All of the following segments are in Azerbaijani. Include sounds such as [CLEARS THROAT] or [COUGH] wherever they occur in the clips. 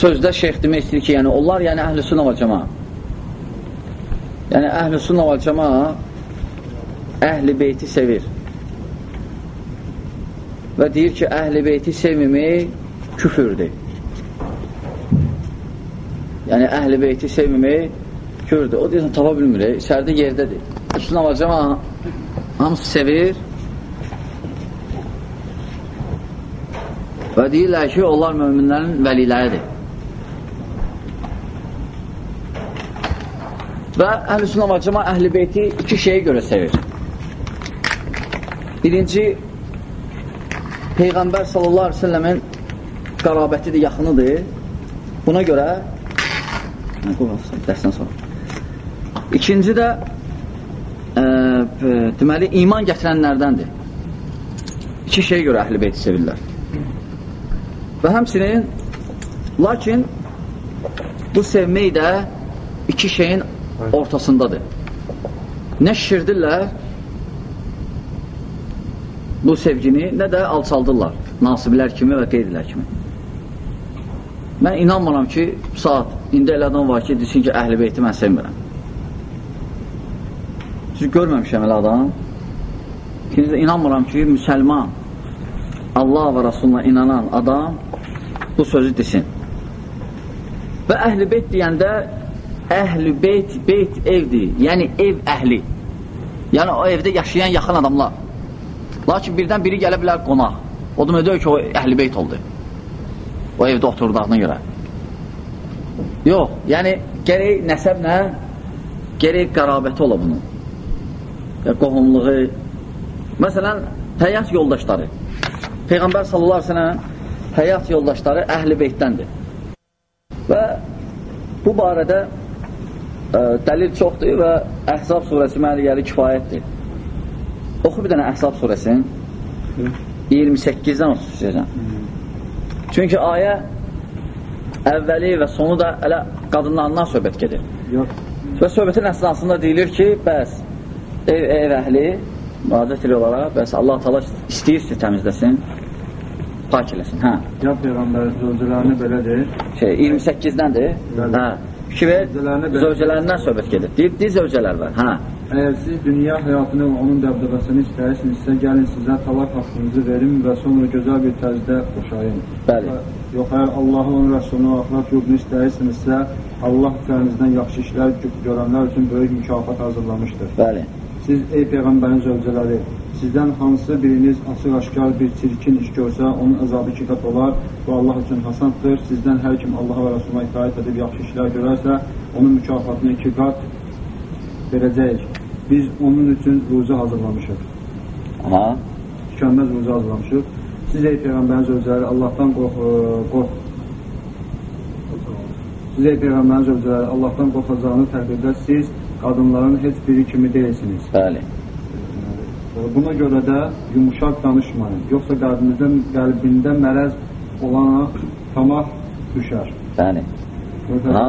sözdə şeyx demək istəyir ki, yəni onlar yəni əhl-i sünnə və cəma. Yəni əhl-i sünnə və cəma əhl-i beyti sevir. Və deyir ki, əhl-i beyti sevməmək küfürdür. Yəni əhl-i beyti sevməmək küfürdür. O deyirsən, tapa bilmir, içəridə yerdədir. Sünnə və cəma hamısı sevir və deyirlər ki, onlar möminlərin vəliləridir. Və əhl-i sünnə və cəma əhl-i beyti iki şeyə görə sevir. Birinci, Peyğəmbər sallallahu aleyhi ve selləmin qərabətidir, yaxınıdır. Buna görə dərsdən sonra. İkinci də e, deməli, iman gətirənlərdəndir. İki şeyə görə əhl-i beyti sevirlər. Və həmsinin lakin bu sevmək də iki şeyin ortasındadır. Nə şişirdirlər bu sevgini, nə də alçaldırlar nasiblər kimi və qeydilər kimi. Mən inanmıram ki, saat, indi elə adam var ki, desin ki, əhl-i beyti mən sevmirəm. Çünki görməmişəm elə adam. İkinci də inanmıram ki, müsəlman, Allah və Rasuluna inanan adam bu sözü desin. Və əhl-i beyt deyəndə əhl-i beyt, beyt evdir, yəni ev əhli. Yəni o evdə yaşayan yaxın adamlar. Lakin birdən biri gələ bilər qonaq. O da deyir ki, o əhl-i beyt oldu. O evdə oturduğuna görə. Yox, yəni gərək nəsəblə, gərək qərabəti ola bunun. Ya, qohumluğu. Məsələn, həyat yoldaşları. Peyğəmbər sallallahu aleyhi ve sellem həyat yoldaşları əhl-i beytdəndir. Və bu barədə dəlil çoxdur və Əhzab surəsi mənə gəlir kifayətdir. Oxu bir dənə Əhzab surəsinin 28-dən 33-dən. Çünki ayə əvvəli və sonu da elə qadınlarından söhbət gedir. Yox. Və söhbətin əsnasında deyilir ki, bəs ev, ev əhli müraciət ediyorlar, bəs Allah təala istəyirsə təmizləsin, pak eləsin. Hə. Ya Peyğəmbər zövcələrini belədir. Şey 28-dəndir. Bəli. Hə. Fikir ver, Zövcələrini belə- zövcələrindən söhbət gedir. Deyir, deyir zövcələr var. Hə. Əgər siz dünya həyatını və onun dəbdəbəsini istəyirsinizsə, gəlin sizə talaq haqqınızı verin və sonra gözəl bir tərzdə boşayın. Bəli. Yox, əgər Allahı, onun rəsulunu, axlaq yurdunu istəyirsinizsə, Allah üzərinizdən yaxşı işlər görənlər üçün böyük mükafat hazırlamışdır. Bəli. Siz, ey Peyğəmbərin zövcələri, sizdən hansı biriniz açıq-aşkar bir çirkin iş görsə, onun əzabı iki qat olar. Bu Allah üçün hasandır. Sizdən hər kim Allaha və Rasuluna itaat edib yaxşı işlər görərsə, onun mükafatını iki qat verəcəyik. Biz onun üçün ruzu hazırlamışıq. Aha. Tükənməz ruzu hazırlamışıq. Siz, ey Peyğəmbərin zövcələri, Allahdan qorx, e, qorx. Siz, ey Peyğəmbərin zövcələri, Allahdan qorxacağınız təqdirdə siz qadınların heç biri kimi deyilsiniz. Bəli. Buna görə də yumuşaq danışmayın. Yoxsa qəlbinizdə, qəlbində mərəz olana tamah düşər. Bəli. Ha?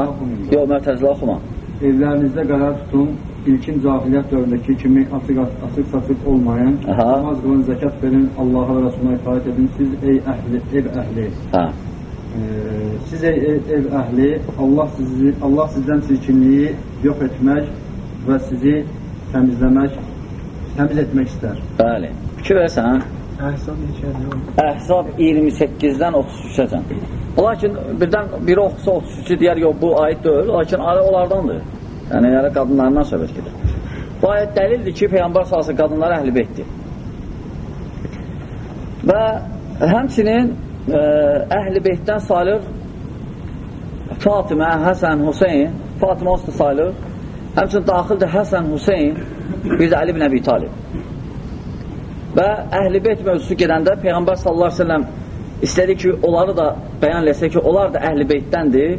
Yox, mərtəzlə oxuma. Evlərinizdə qərar tutun. İlkin cahiliyyət dövründəki kimi açıq açıq saçıq olmayın. Aha. Namaz qılın, zəkat verin, Allaha və Rasuluna itaat edin. Siz ey əhli, ev əhli, Hə. e, siz ey ev, ev əhli, Allah sizi Allah sizdən çirkinliyi yox etmək və sizi təmizləmək, təmiz etmək istər. Bəli. Fikir versən, neçədir? Əhzab 28-dən 33-əcən. Lakin birdən biri oxusa 33-ü deyər, yox, bu ayət deyil, lakin ayə onlardandır. Yəni, yəni qadınlarından söhbət gedir. Bu ayət dəlildir ki, Peyğəmbər salası qadınları əhl-i beytdir. Və həmçinin ə, əhl-i beytdən sayılır Fatimə, Həsən, Hüseyin, Fatimə olsa sayılır. Həmçinin daxildir Həsən, Hüseyin, bir də Ali ibn Əbi Talib. Və əhl-i beyt mövzusu gedəndə Peyğəmbər sallallahu aleyhi ve sellem istədi ki, onları da bəyan eləsə ki, onlar da əhl-i beytdəndir.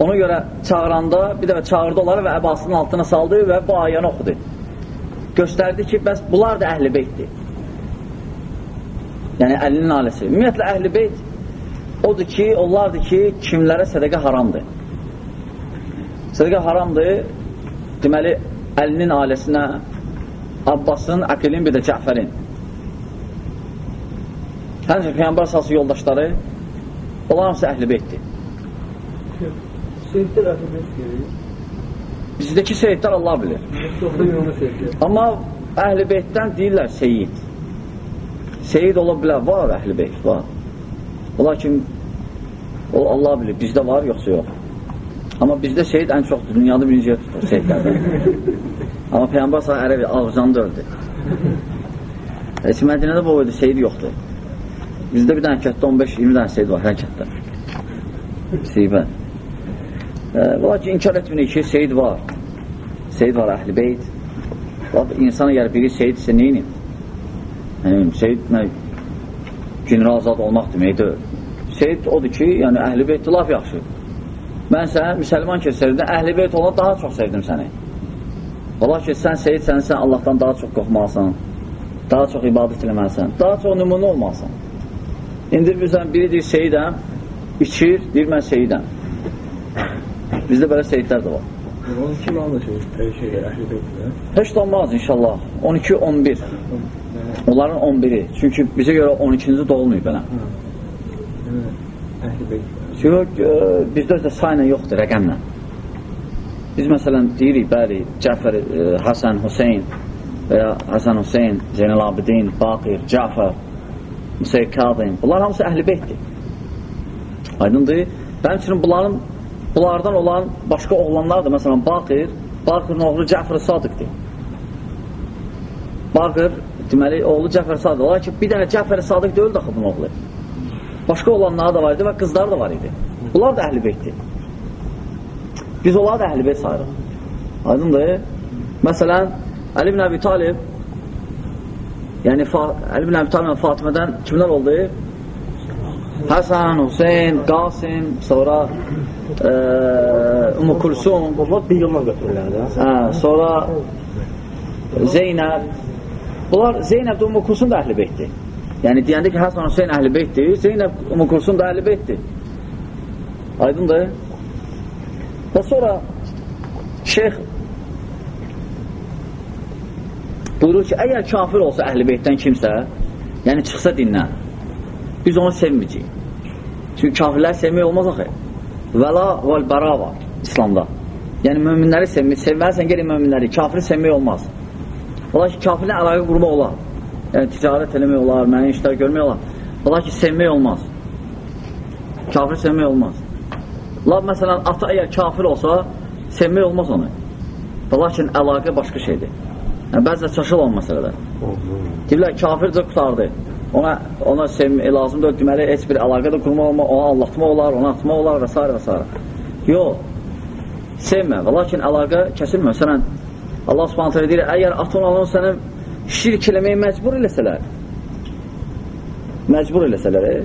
Ona görə çağıranda, bir dəfə çağırdı onları və əbasının altına saldı və bu ayəni oxudu. Göstərdi ki, bəs bunlar da əhl-i beytdir. Yəni, əlinin ailəsi. Ümumiyyətlə, əhl-i beyt odur ki, onlardır ki, kimlərə sədəqə haramdır. Sədəqə haramdır, deməli, əlinin ailəsinə, Abbasın, Aqilin, bir də Cəfərin. Həmçə Peyyambar sası yoldaşları, onlar hamısı əhl-i beytdir. Seyitlər əhlibeyt gelir. Bizdəki seyidlər Allah bilir. Amma əhl-i beytdən deyirlər seyid. Seyid ola bilər, var əhl-i beyt, var. Lakin o Allah bilir, bizdə var, yoxsa yox. Amma bizdə seyid ən çoxdur, dünyada birinci yer tutur seyidlərdən. Amma Peyyambar sahə ərəbi ağızcanı öldü. Heç Mədinədə bu oydu, seyid yoxdur. Bizdə bir dənə kətdə 15-20 dənə seyid var, hər kətdə. Seyibə. E, lakin inkar etmirik ki, seyid var. Seyid var əhl-i beyt. İnsan əgər biri seyid isə neyinin? Yəni, seyid nə? General azad olmaq deməkdir. Seyid odur ki, yəni əhl-i beyt laf yaxşı. Mən sənə müsəlman keçirdim, əhl-i beyt olan daha çox sevdim səni. Ola ki, sən seyid sənsən, Allahdan daha çox qorxmalısan, daha çox ibadət eləməlisən, daha çox nümunə olmalısan. İndi bizdən biri deyir, seyidəm, içir, deyir, mən seyidəm. Bizdə belə seyidlər də var. 12 manlı şey, şey əhlibeytlər. Heç də olmaz inşallah. 12-11. Onların 11-i. Çünki bizə görə 12-ci dolmayıb belə. Əhlibeytlər. Yox, e, bizdə də sayla yoxdur, rəqəmlə. Biz məsələn deyirik, bəli, Cəfər, e, Həsən, Hüseyin və ya Həsən Hüseyin, Zeynəl Abidin, Baqir, Cəfər, Müseyyid Kadim. Bunlar hamısı əhl-i beytdir. Aydındır. Bənim üçün bunların Bunlardan olan başqa oğlanlar da, məsələn, Baqir, Baqirin oğlu Cəfər Sadıqdır. Baqir, deməli, oğlu Cəfər Sadıq. Lakin bir dənə Cəfər Sadıq deyil daxı bunun oğlu. Başqa oğlanları da var idi və qızlar da var idi. Bunlar da əhl-i beytdir. Biz onları da əhl-i beyt sayırıq. Aydındır. Məsələn, Əli ibn Əbi Talib yəni Əli ibn Əbi Talib Fatimədən kimlər oldu? Həsən, Hüseyin, Qasim, sonra e, Ümmü Kulsum. Bunlar bir yolla götürürlər də. Hə, sonra Zeynəb. Bunlar Zeynəb də Ümmü Kulsum da əhl-i beytdir. Yəni deyəndə ki, Həsən Hüseyin əhl-i beytdir, Zeynəb Ümmü Kulsum da əhl-i beytdir. Aydındır? Və sonra şeyx buyurur ki, əgər kafir olsa əhl-i beytdən kimsə, yəni çıxsa dindən, biz onu sevməyəcəyik. Çünki kafirləri sevmək olmaz axı. Vəla vəl bəra var İslamda. Yəni möminləri sevmək, sevməlisən gəlin möminləri, kafiri sevmək olmaz. Ola ki, kafirlə əlaqə qurmaq olar. Yəni ticarət eləmək olar, mənə işlər görmək olar. Ola ki, sevmək olmaz. Kafir sevmək olmaz. Lab məsələn, ata əgər kafir olsa, sevmək olmaz onu. Lakin əlaqə başqa şeydir. Yəni, bəzə çaşıl olan məsələdə. Deyirlər, kafircə qutardı. Ona, ona sevmək lazımdır. Deməli, heç bir əlaqə də qurmaq olma, ona allatmaq olar, ona atmaq olar və s. və s. Yox, sevmə və lakin əlaqə kəsilmə. Məsələn, Allah subhanətə deyir, əgər atın alın sənə şirk eləməyə məcbur eləsələr, məcbur eləsələr, e,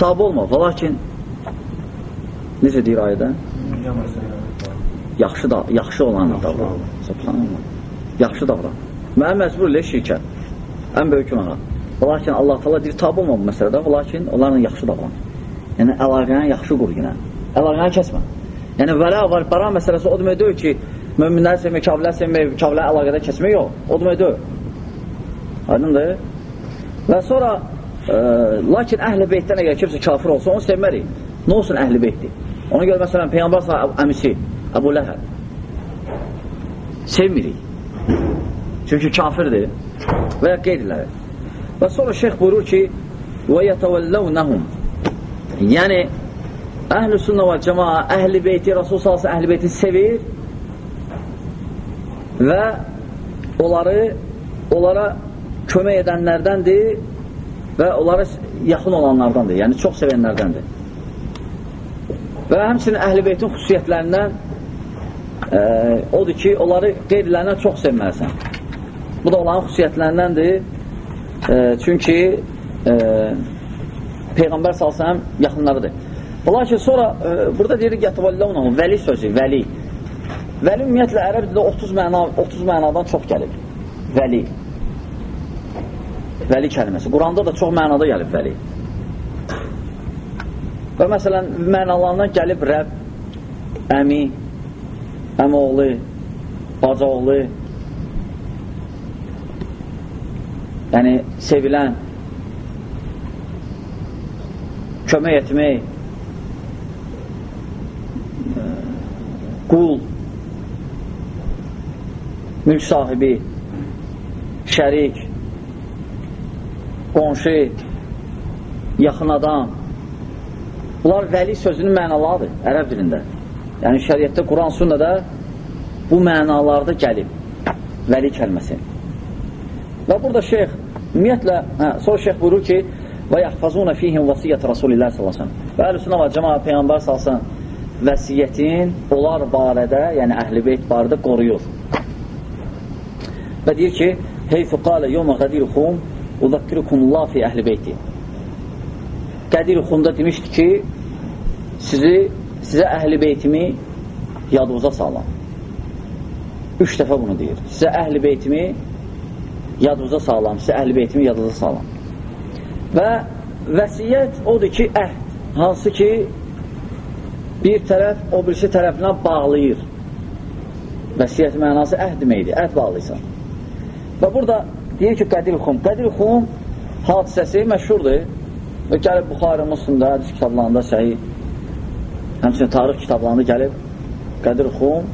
tabi olma və lakin necə deyir ayədə? Yaxşı da, yaxşı olan davran. Subhanallah. Yaxşı davran. Mənə məcbur elə şirkə. Ən böyük günaha. Lakin Allah təala deyir, tabi olma bu məsələdə, lakin onlarla yaxşı davran. Yəni, əlaqəni yaxşı qur yenə. Əlaqəni kəsmə. Yəni, vələ var, bara məsələsi o demək deyil ki, möminləri sevmək, kafirlər sevmək, kafirlər əlaqədə kəsmək yox. O demək deyil. Aydındır? Və sonra, e, lakin əhl-i beytdən əgər kimsə kafir olsa, onu sevmərik. Nə olsun əhl-i beytdir? Ona görə, məsələn, Peyyambar əmisi, Əbu Ləhəb. Sevmirik. Çünki kafirdir və ya qeyriləri. Və sonra şeyx buyurur ki, yətəvəlləvnəhum Yəni, əhl-i sünnə və cəmaa, əhl-i beyti, Rasul salsı əhl-i beyti sevir və onları onlara kömək edənlərdəndir və onlara yaxın olanlardandır, yəni çox sevənlərdəndir. Və həmçinin əhl-i beytin xüsusiyyətlərindən e, odur ki, onları qeyrilərindən çox sevməlisən. Bu da onların xüsusiyyətlərindəndir. E, çünki e, Peyğəmbər salsam yaxınlarıdır. Lakin sonra e, burada deyirik yətəvəlləvnəhum, vəli sözü, vəli. Vəli ümumiyyətlə ərəb dilində 30 məna 30 mənadan çox gəlir. Vəli. Vəli kəlməsi. Quranda da çox mənada gəlib vəli. Və məsələn, mənalarından gəlib Rəbb, əmi, əmoğlu, bacaoğlu, yəni sevilən, kömək etmək, qul, mülk sahibi, şərik, qonşu, yaxın adam. Bunlar vəli sözünün mənalarıdır ərəb dilində. Yəni şəriətdə, Quran, sünnədə bu mənalarda gəlib. Vəli kəlməsi. Və burada şeyx, ümumiyyətlə, hə, sonra şeyx buyurur ki, və yəhfazuna fihim vəsiyyət Rasulillah sallasın. Və əl-üsünə və cəmaə Peyğəmbər sallasın vəsiyyətin onlar barədə, yəni əhl-i beyt barədə qoruyur. Və deyir ki, heyfü qalə yomə qədirukum uzakkirukumullah fi əhl-i beyti. Qədirukumda demişdi ki, sizi, sizə əhl-i beytimi yadınıza salın. Üç dəfə bunu deyir. Sizə əhl-i beytimi yadınıza salın, sizə əhl-i beytimi yadınıza salın. Və vəsiyyət odur ki, əhd, hansı ki, bir tərəf o birisi tərəfinə bağlayır. Vəsiyyət mənası əhd deməkdir, əhd bağlayırsan. Və burada deyir ki, Qədir Xum. Qədir Xum hadisəsi məşhurdur və gəlib Buxarı Müslümdə, hədis kitablarında səhi, həmçinin tarix kitablarında gəlib Qədir Xum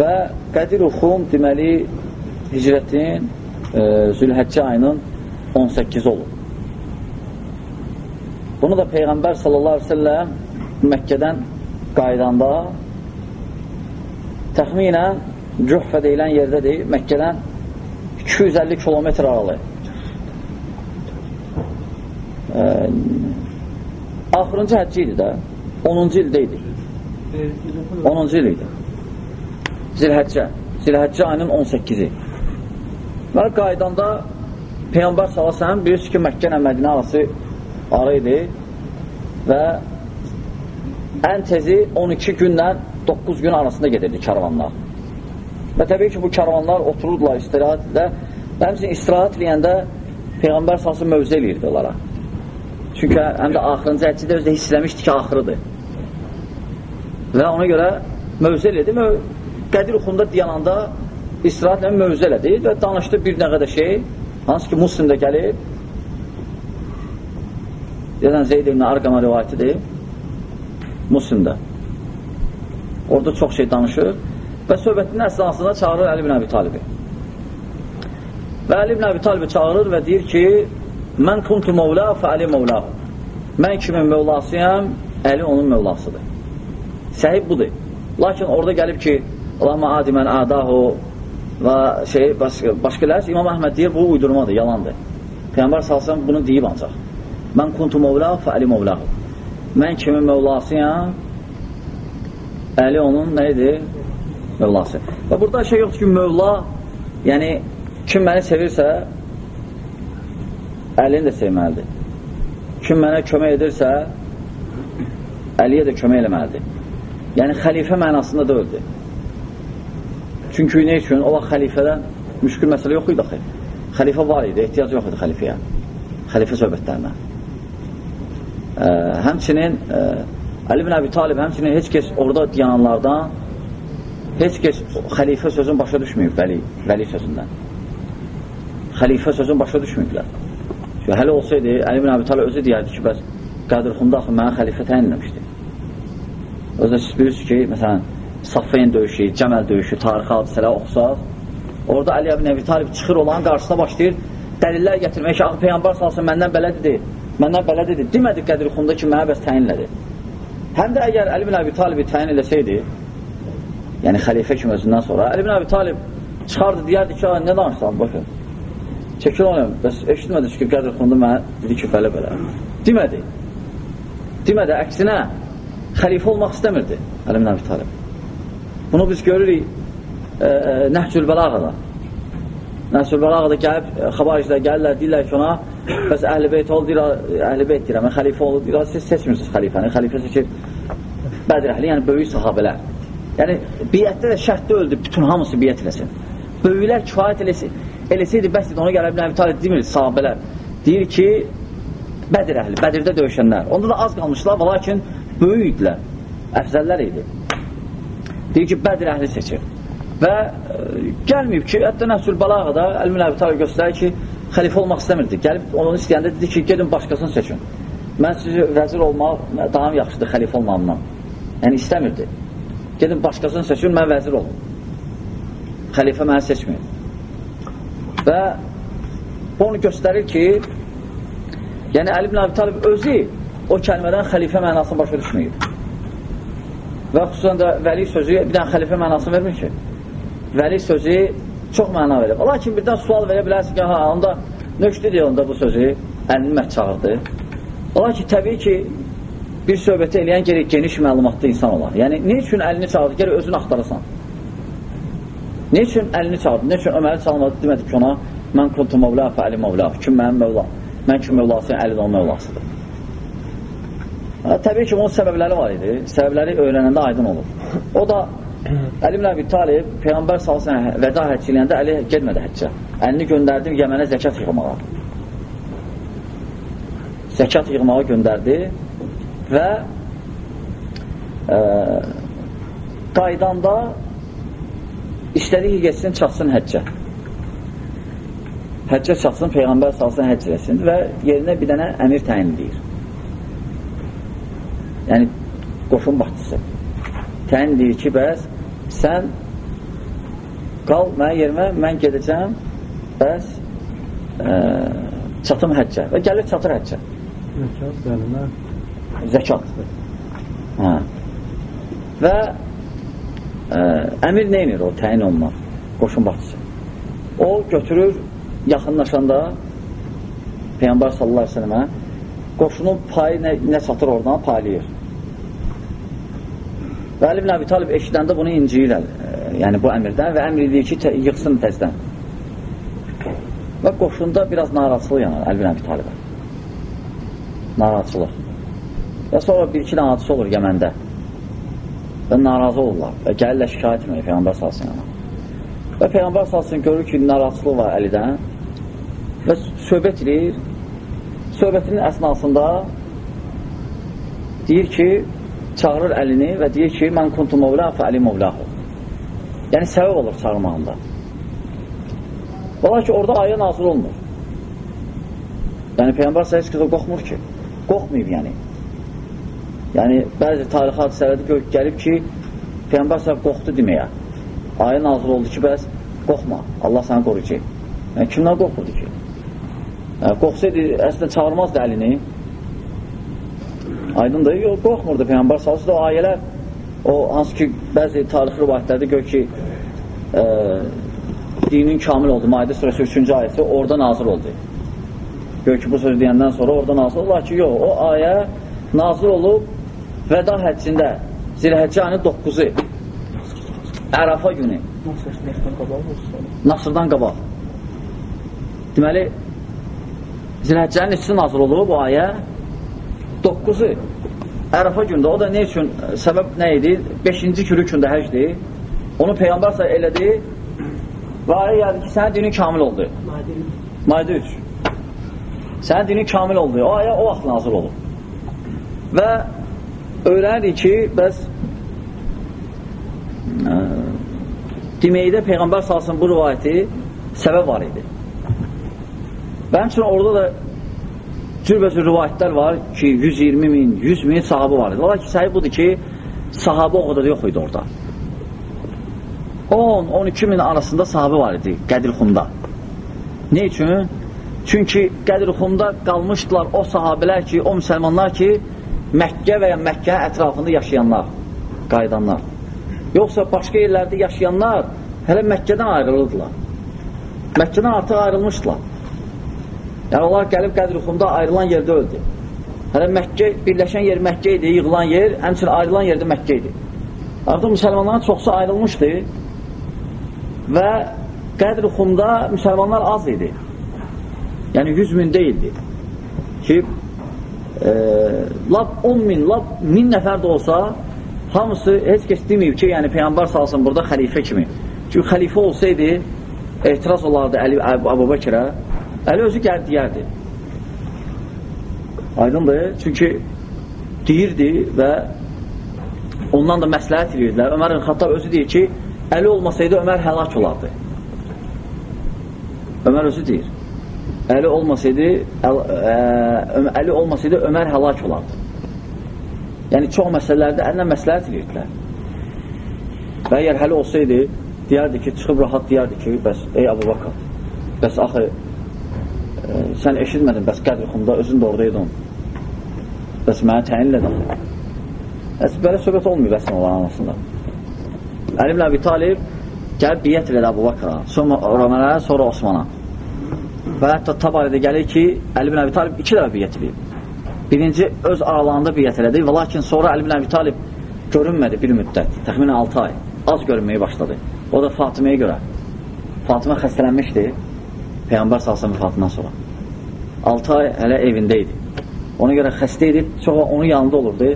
və Qədir Xum deməli hicrətin e, Zülhəccə ayının 18 olub. Bunu da Peyğəmbər sallallahu aleyhi ve sellem Məkkədən qaydanda təxminən Cühfə deyilən yerdədir, Məkkədən 250 kilometr aralı. Ə, axırıncı həcci idi də, 10-cu ildə idi. 10-cu il idi. Zilhəccə. Zilhəccə ayının 18-i. Və qaydanda Peyğəmbər salasəm, bilirsiniz ki, Məkkə ilə Mədinə arası arı idi və ən tezi 12 gündən 9 gün arasında gedirdi karvanlar. Və təbii ki, bu karvanlar otururdular istirahətlə və həmçinin istirahət eləyəndə Peyğəmbər salsı mövzə eləyirdi onlara. Çünki həm də axırıncı həccidə özdə hiss eləmişdi ki, axırıdır. Və ona görə mövzə elədi. Möv Qədir uxunda diyananda istirahətlə mövzə elədi və danışdı bir nə qədər şey, hansı ki, Muslimdə gəlib, deyən Zeyd ibn Arqama rivayətidir, Muslimdə. Orada çox şey danışır və söhbətin əsnasında çağırır Əli ibn Əbi Talibi. Və Əli ibn Əbi Talibi çağırır və deyir ki, mən kuntu mevla fə Əli mevlahu. Mən kimin mevlasıyam, Əli onun mevlasıdır. Səhib budur. Lakin orada gəlib ki, Allahümə adi mən adahu və şey, başqa, başqalar, İmam Əhməd deyir, bu uydurmadır, yalandır. Peyğəmbər salsam bunu deyib ancaq. Mən kuntu mevla fə Əli mevlahu. Mən kimin mevlasıyam, Əli onun nə idi? Mövlası. Və burada şey yoxdur ki, Mövla, yəni kim məni sevirsə, Əlini də sevməlidir. Kim mənə kömək edirsə, Əliyə də kömək eləməlidir. Yəni xəlifə mənasında deyildir. Çünki nə üçün? O vaxt xəlifədən müşkül məsələ yox idi axı. Xəlifə var idi, ehtiyac yox idi xəlifəyə. Xəlifə söhbətlərinə. Ə, həmçinin ə, Əli bin Əbi Talib həmçinin heç kəs orada diyananlardan heç kəs xəlifə sözün başa düşməyib vəli, vəli sözündən. Xəlifə sözün başa düşməyiblər. Çünki hələ olsaydı, Əli bin Əbi Talib özü deyərdi ki, bəs Qədirxunda axı mənə xəlifə təyin eləmişdi. Özdə siz bilirsiniz ki, məsələn, Saffeyn döyüşü, Cəməl döyüşü, tarixi hadisələr oxusaq, orada Əli ibn Əbi Talib çıxır olan qarşısına başlayır dəlillər gətirmək ki, axı Peyğəmbər salsın məndən belədir, məndən belədir. Demədi Qədirxunda ki, mənə bəs təyin elədi. Həm də əgər Əli ibn Əbi Talibi təyin eləsəydi, yəni xəlifə kimi özündən sonra, Əli ibn Əbi Talib çıxardı, deyərdi ki, nə danışsan, baxın. Çəkil onu, bəs eşitmədi ki, Qədir xunda mənə dedi ki, belə-belə. Demədi. Demədi, əksinə, xəlifə olmaq istəmirdi Əli ibn Əbi Talib. Bunu biz görürük e, e, Nəhcül Bəlağada. Nəhcül Bəlağada gəlib, e, xabaricilər gəlirlər, deyirlər ki, ona Bəs əhl-i beyt ol, deyir, əhl-i beyt deyirəm, xəlifə ol, deyir, siz seçmirsiniz xəlifəni, xəlifə seçir Bədir əhli, yəni böyük sahabələr. Yəni, biyyətdə də şərtdə öldü, bütün hamısı biyyət eləsin. Böyüklər kifayət eləsin, eləsəydi, bəs ona gələ bilən bir demir, sahabələr. Deyir ki, Bədir əhli, Bədirdə döyüşənlər. Onda da az qalmışlar, lakin böyük idilər, əfzəllər idi. Deyir ki, Bədir əhli seçir. Və ə, gəlməyib ki, hətta Nəhsül Balağada Əl-Min Əbi Talib göstərir ki, xəlifə olmaq istəmirdi. Gəlib onu istəyəndə dedi ki, gedin başqasını seçin. Mən sizi vəzir olmaq daha yaxşıdır xəlifə olmağımdan. Yəni istəmirdi. Gedin başqasını seçin, mən vəzir olum. Xəlifə məni seçməyir. Və bu onu göstərir ki, yəni Əli ibn Abi Talib özü o kəlmədən xəlifə mənasını başa düşməyib. Və xüsusən də vəli sözü bir dənə xəlifə mənasını vermir ki. Vəli sözü çox məna verir. Lakin birdən sual verə bilərsin ki, ha, onda nöşdü deyə onda bu sözü əlini məhz çağırdı. Lakin təbii ki, bir söhbəti eləyən gerək geniş məlumatlı insan olar. Yəni, ne üçün əlini çağırdı? Gerək özünü axtarırsan. Ne üçün əlini çağırdı? Ne üçün Öməri çalmadı? Demədi ki, ona mən kuntu mövla fəali mövla. Kim mənim mövla? Mən kim mövlasıyım? Əli də onun mövlasıdır. Təbii ki, onun səbəbləri var idi. Səbəbləri öyrənəndə aydın olur. O da [CLEARS THROAT] Əli ibn Əbi Talib Peyğəmbər salsın vəda həcc eləyəndə Əli getmədi həccə. Əlini göndərdi Yəmənə zəkat yığmağa. Zəkat yığmağa göndərdi və e, qaydanda istədiyi getsin, çatsın həccə. Həccə çatsın, Peyğəmbər salsın həcc eləsin və yerinə bir dənə əmir təyin edir. Yəni, qoşun başçısı. Təyin deyir ki, bəs sən qal mənə yerimə, mən gedəcəm, bəs ə, çatım həccə. Və gəlir çatır həccə. Zəkat, bəlmə. Zəkat. Hə. Və ə, əmir neynir o təyin olunan qoşun başçısı? O götürür, yaxınlaşanda Peyyambar sallallahu aleyhi ve sellemə qoşunun payı nə, nə çatır oradan paylayır. Və Əli ibn Əbi Talib eşidəndə bunu inciyir, yəni bu əmirdən və əmr edir ki, yıxsın təzdən. Və qoşunda biraz narazılıq yanar Əli ibn Əbi Talibə. Narazılıq. Və sonra bir-iki dənə hadisi olur Yəməndə. Və narazı olurlar və gəlirlər şikayət etməyə Peyğəmbər salsın yana. Və Peyğəmbər salsın görür ki, narazılıq var Əlidən və söhbət edir. Söhbətinin əsnasında deyir ki, çağırır əlini və deyir ki, mən kuntu mövlə fə əli mövləhu. Yəni, səbəb olur çağırmağında. Ola ki, orada ayə nazil olmur. Yəni, Peyyambar heç kəsə qorxmur ki. Qorxmayıb, yəni. Yəni, bəzi tarixi hadisələrdə gəlib ki, Peyyambar səhə qorxdu deməyə. Ayə nazil oldu ki, bəs qorxma, Allah səni qoruyacaq. Yəni, kimdən qorxurdu ki? Yəni, qorxsaydı, əslində çağırmazdı əlini, Aydındır, yox, qorxmurdu Peyğəmbər sallallahu da o ayələr o hansı ki bəzi tarixi rivayətlərdə gör ki e, dinin kamil oldu. Maidə surəsi 3-cü ayəsi orada nazil oldu. Gör ki bu söz deyəndən sonra orada nazil oldu. Lakin yox, o ayə nazil olub vəda həccində Zilhəccə ayının 9-u Ərafa günü Nasırdan qabaq Deməli Zilhəccənin neçisi nazil olub o ayə 9-u Ərəfa gündə, o da ne üçün, səbəb nə idi? 5-ci kürükündə həcdir. Onu Peyğəmbər sə elədi və ayə gəldi ki, sənin dinin kamil oldu. Maydə 3. Sənin dinin kamil oldu. O ayə o vaxt nazır olur. Və öyrənirik ki, bəs ə, deməkdə Peyğəmbər salsın bu rivayəti səbəb var idi. Və həmçinin orada da cürbəcür rivayətlər var ki, 120 min, 100 min sahabı var idi. Ola ki, səhib budur ki, sahabı o qədər yox idi orada. 10-12 min arasında sahabı var idi Qədirxumda. Ne üçün? Çünki Qədirxumda qalmışdılar o sahabilər ki, o müsəlmanlar ki, Məkkə və ya Məkkə ətrafında yaşayanlar, qaydanlar. Yoxsa başqa yerlərdə yaşayanlar hələ Məkkədən ayrılırdılar. Məkkədən artıq ayrılmışdılar. Yəni, onlar gəlib Qədrixumda ayrılan yerdə öldü. Hələ Məkkə, birləşən yer Məkkə idi, yığılan yer, həmçin ayrılan yerdə Məkkə idi. Artıq müsəlmanların çoxsu ayrılmışdı və Qədrixumda müsəlmanlar az idi. Yəni, 100 min deyildi. Ki, e, lab 10 min, lab 1000 nəfər də olsa, hamısı heç kəs deməyib ki, yəni Peyyambar salsın burada xəlifə kimi. Çünki xəlifə olsaydı, etiraz olardı Əli Əbu Bəkirə, Əli özü gəl deyərdi. Aydındır. Çünki deyirdi və ondan da məsləhət edirdilər. Ömər Xattab özü deyir ki, Əli olmasaydı Ömər həlak olardı. Ömər özü deyir. Əli olmasaydı əl, ə, e, Əli olmasaydı Ömər həlak olardı. Yəni çox məsələlərdə əlinə məsləhət edirdilər. Və əgər hələ olsaydı, deyərdi ki, çıxıb rahat deyərdi ki, bəs, ey Abu Bakar, bəs axı, e, sən eşitmədin, bəs qədr xumda özün də oradaydın. Bəs mənə təyin axı. Bəs belə söhbət olmuyor bəs onların arasında. Əli ibn Əbi Talib gəlib biyyət elədi Abu Bakara, sonra Ömərə, sonra Osmana. Və hətta tabaridə gəlir ki, Əli ibn Əbi Talib iki dəfə biyyət eləyib. Birinci öz aralarında biyyət elədi və lakin sonra Əli ibn Əbi Talib görünmədi bir müddət, təxminən 6 ay. Az görünməyə başladı. O da Fatiməyə görə. Fatimə xəstələnmişdi Peyğəmbər salsın vəfatından sonra. 6 ay hələ evində idi. Ona görə xəstə edib, çox onun yanında olurdu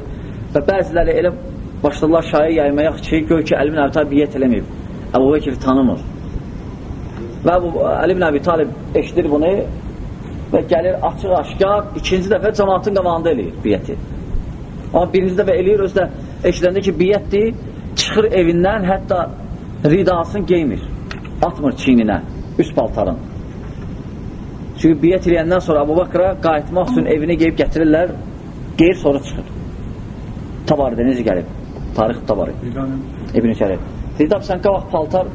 və bəziləri elə başladılar şaya yaymaya ki, gör ki, Əli ibn Əbi Talib biyyət eləməyib. Əbu Bekir tanımır. Və Əli ibn Əbi Talib eşidir bunu və gəlir açıq-aşkar ikinci dəfə cəmatın qabağında eləyir biyyəti. Amma birinci dəfə eləyir, özü də eşidəndə ki, biyyətdir, çıxır evindən, hətta ridasını geymir, atmır çiyninə, üst paltarın. Çünki biyyət eləyəndən sonra Abu Bakra qayıtmaq üçün evini geyib gətirirlər, geyir sonra çıxır. Tabaridə necə gəlib? Tarix tabarı. İbn-i Kərim. Ridab sən qabaq paltar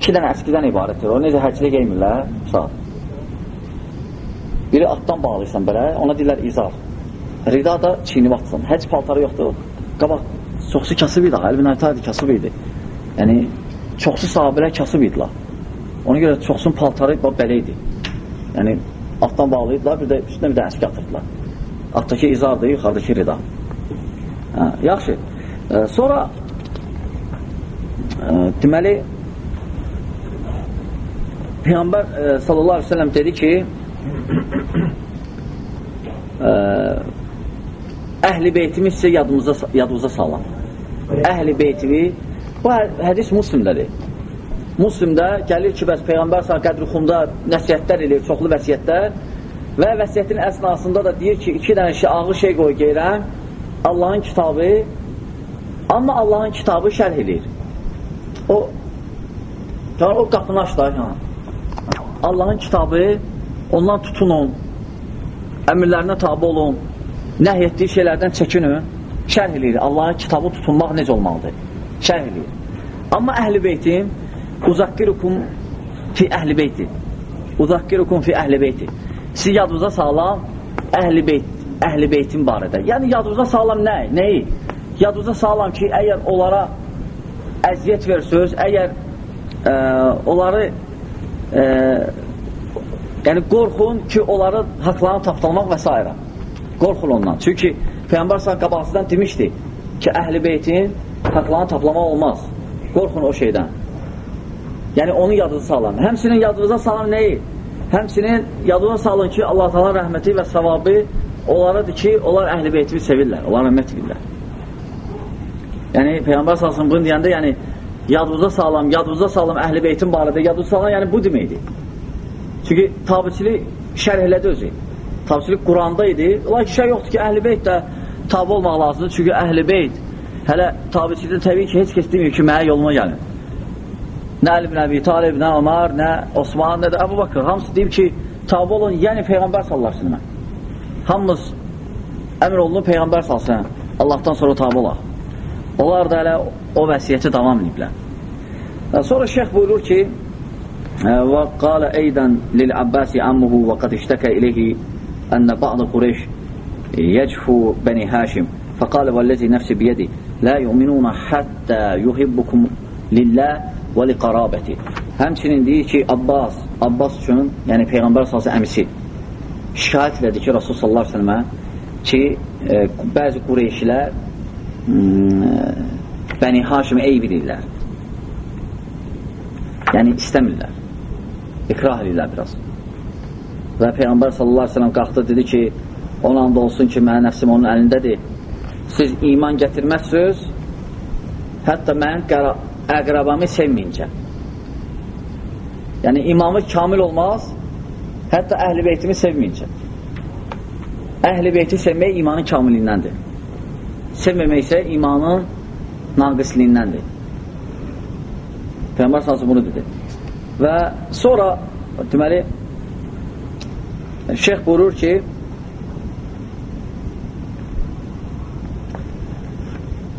iki dənə əskidən ibarətdir. O necə həclə geymirlər? Sağ. Biri atdan bağlıysan belə, ona deyirlər izar. Rida da çiynib atsın. Həc paltarı yoxdur. Qabaq çoxsu kasıb idi, Əlbin Ətədi kasıb idi. Yəni, çoxsu sahabələr kasıb idilər. Ona görə çoxsun paltarı belə idi. Yəni, atdan bağlayırdılar, bir də üstünə bir də əski atırdılar. Atdakı izardır, yuxarıdakı rida. Hə, yaxşı. E, sonra e, deməli Peyğəmbər e, sallallahu aleyhi ve sellem dedi ki e, Əhli beytimi sizə yadımıza, yadınıza salam. Əhli beytimi bu hə, hədis muslimdədir. Muslimdə gəlir ki, bəs Peyğəmbər sağ qədri xumda nəsiyyətlər eləyir, çoxlu vəsiyyətlər və vəsiyyətin əsnasında da deyir ki, iki dənə şey, ağır şey qoy qeyrəm, Allahın kitabı, amma Allahın kitabı şərh eləyir. O, o qapını açdı, yəni. Allahın kitabı, ondan tutunun, əmirlərinə tabi olun, nəhy etdiyi şeylərdən çəkinin, şərh eləyir. Allahın kitabı tutunmaq necə olmalıdır? Şərh eləyir. Amma əhl-i beytim uzakkirukum fi əhl-i beyti uzakkirukum fi əhl-i beyti siz yadınıza sağlam əhl-i beyt əhl-i beytin barədə. Yəni yadınıza sağlam nə? Nəyi? Yadınıza sağlam ki, əgər onlara əziyyət versiniz, əgər ə, onları ə, yəni qorxun ki, onları haqlarını tapdalmaq və s. Qorxun ondan. Çünki Peyğəmbər sağ qabaqsızdan demişdi ki, əhl-i beytin haqlarını taplamaq olmaz. Qorxun o şeydən. Yəni, onu yadınıza salın. Həmsinin yadınıza salın nəyi? Həmsinin yadınıza salın ki, Allah talan rəhməti və savabı onlaradır ki, onlar əhl-i beytimi sevirlər, onlar rəhmət edirlər. Yəni, Peyğəmbər salsın bunu deyəndə, yəni, yadınıza salım, yadınıza salım əhl-i beytin barədə, yadınıza salın, yəni bu deməkdir. Çünki tabiçilik şərh elədi özü. Tavsilik Quranda idi. Lakin şey yoxdur ki, əhl-i beyt də tabi olmaq lazımdır. Çünki əhl-i beyt hələ tabiçilikdə təbii ki, heç kəs demir ki, mənə yoluma gəlin. Nə Əli ibn Əbi Talib, nə Ömər, nə Osman, nə də Əbu Bakır. Hamısı deyib ki, tabi olun, yəni Peyğəmbər sallallahu aleyhi Hamımız əmr olunur Peyğəmbər salsın, Allahdan sonra tabi olaq. Onlar da hələ o vəsiyyəti davam ediblər. Sonra şeyh buyurur ki, və qalə eydən lil Abbasi ammuhu və qad iştəkə ileyhi ənə ba'lı Qureyş yəcfu bəni Həşim fəqalə vəlləzi nəfsi biyədi lə yu'minuna həttə yuhibbukum lillah və li qarabəti Həmçinin deyir ki, Abbas Abbas üçün, yəni Peyğəmbər salsı əmisi şikayət elədi ki, Rasul sallallahu sələmə ki, e, bəzi Qureyşlər hmm, e, Bəni Haşimə eyv edirlər Yəni, istəmirlər. İkrah edirlər biraz. Və Peyğəmbər sallallahu aleyhi qalxdı, dedi ki, ona anda olsun ki, mənim nəfsim onun əlindədir. Siz iman gətirməzsiniz, hətta mənim əqrabamı sevməyincə. Yəni, imamı kamil olmaz, hətta əhl-i beytimi sevməyincə. Əhl-i beyti sevmək imanın kamilindəndir. Sevməmək isə imanın naqisliyindəndir. Peyğəmbər salsı bunu dedi. Və sonra, deməli, şeyx buyurur ki,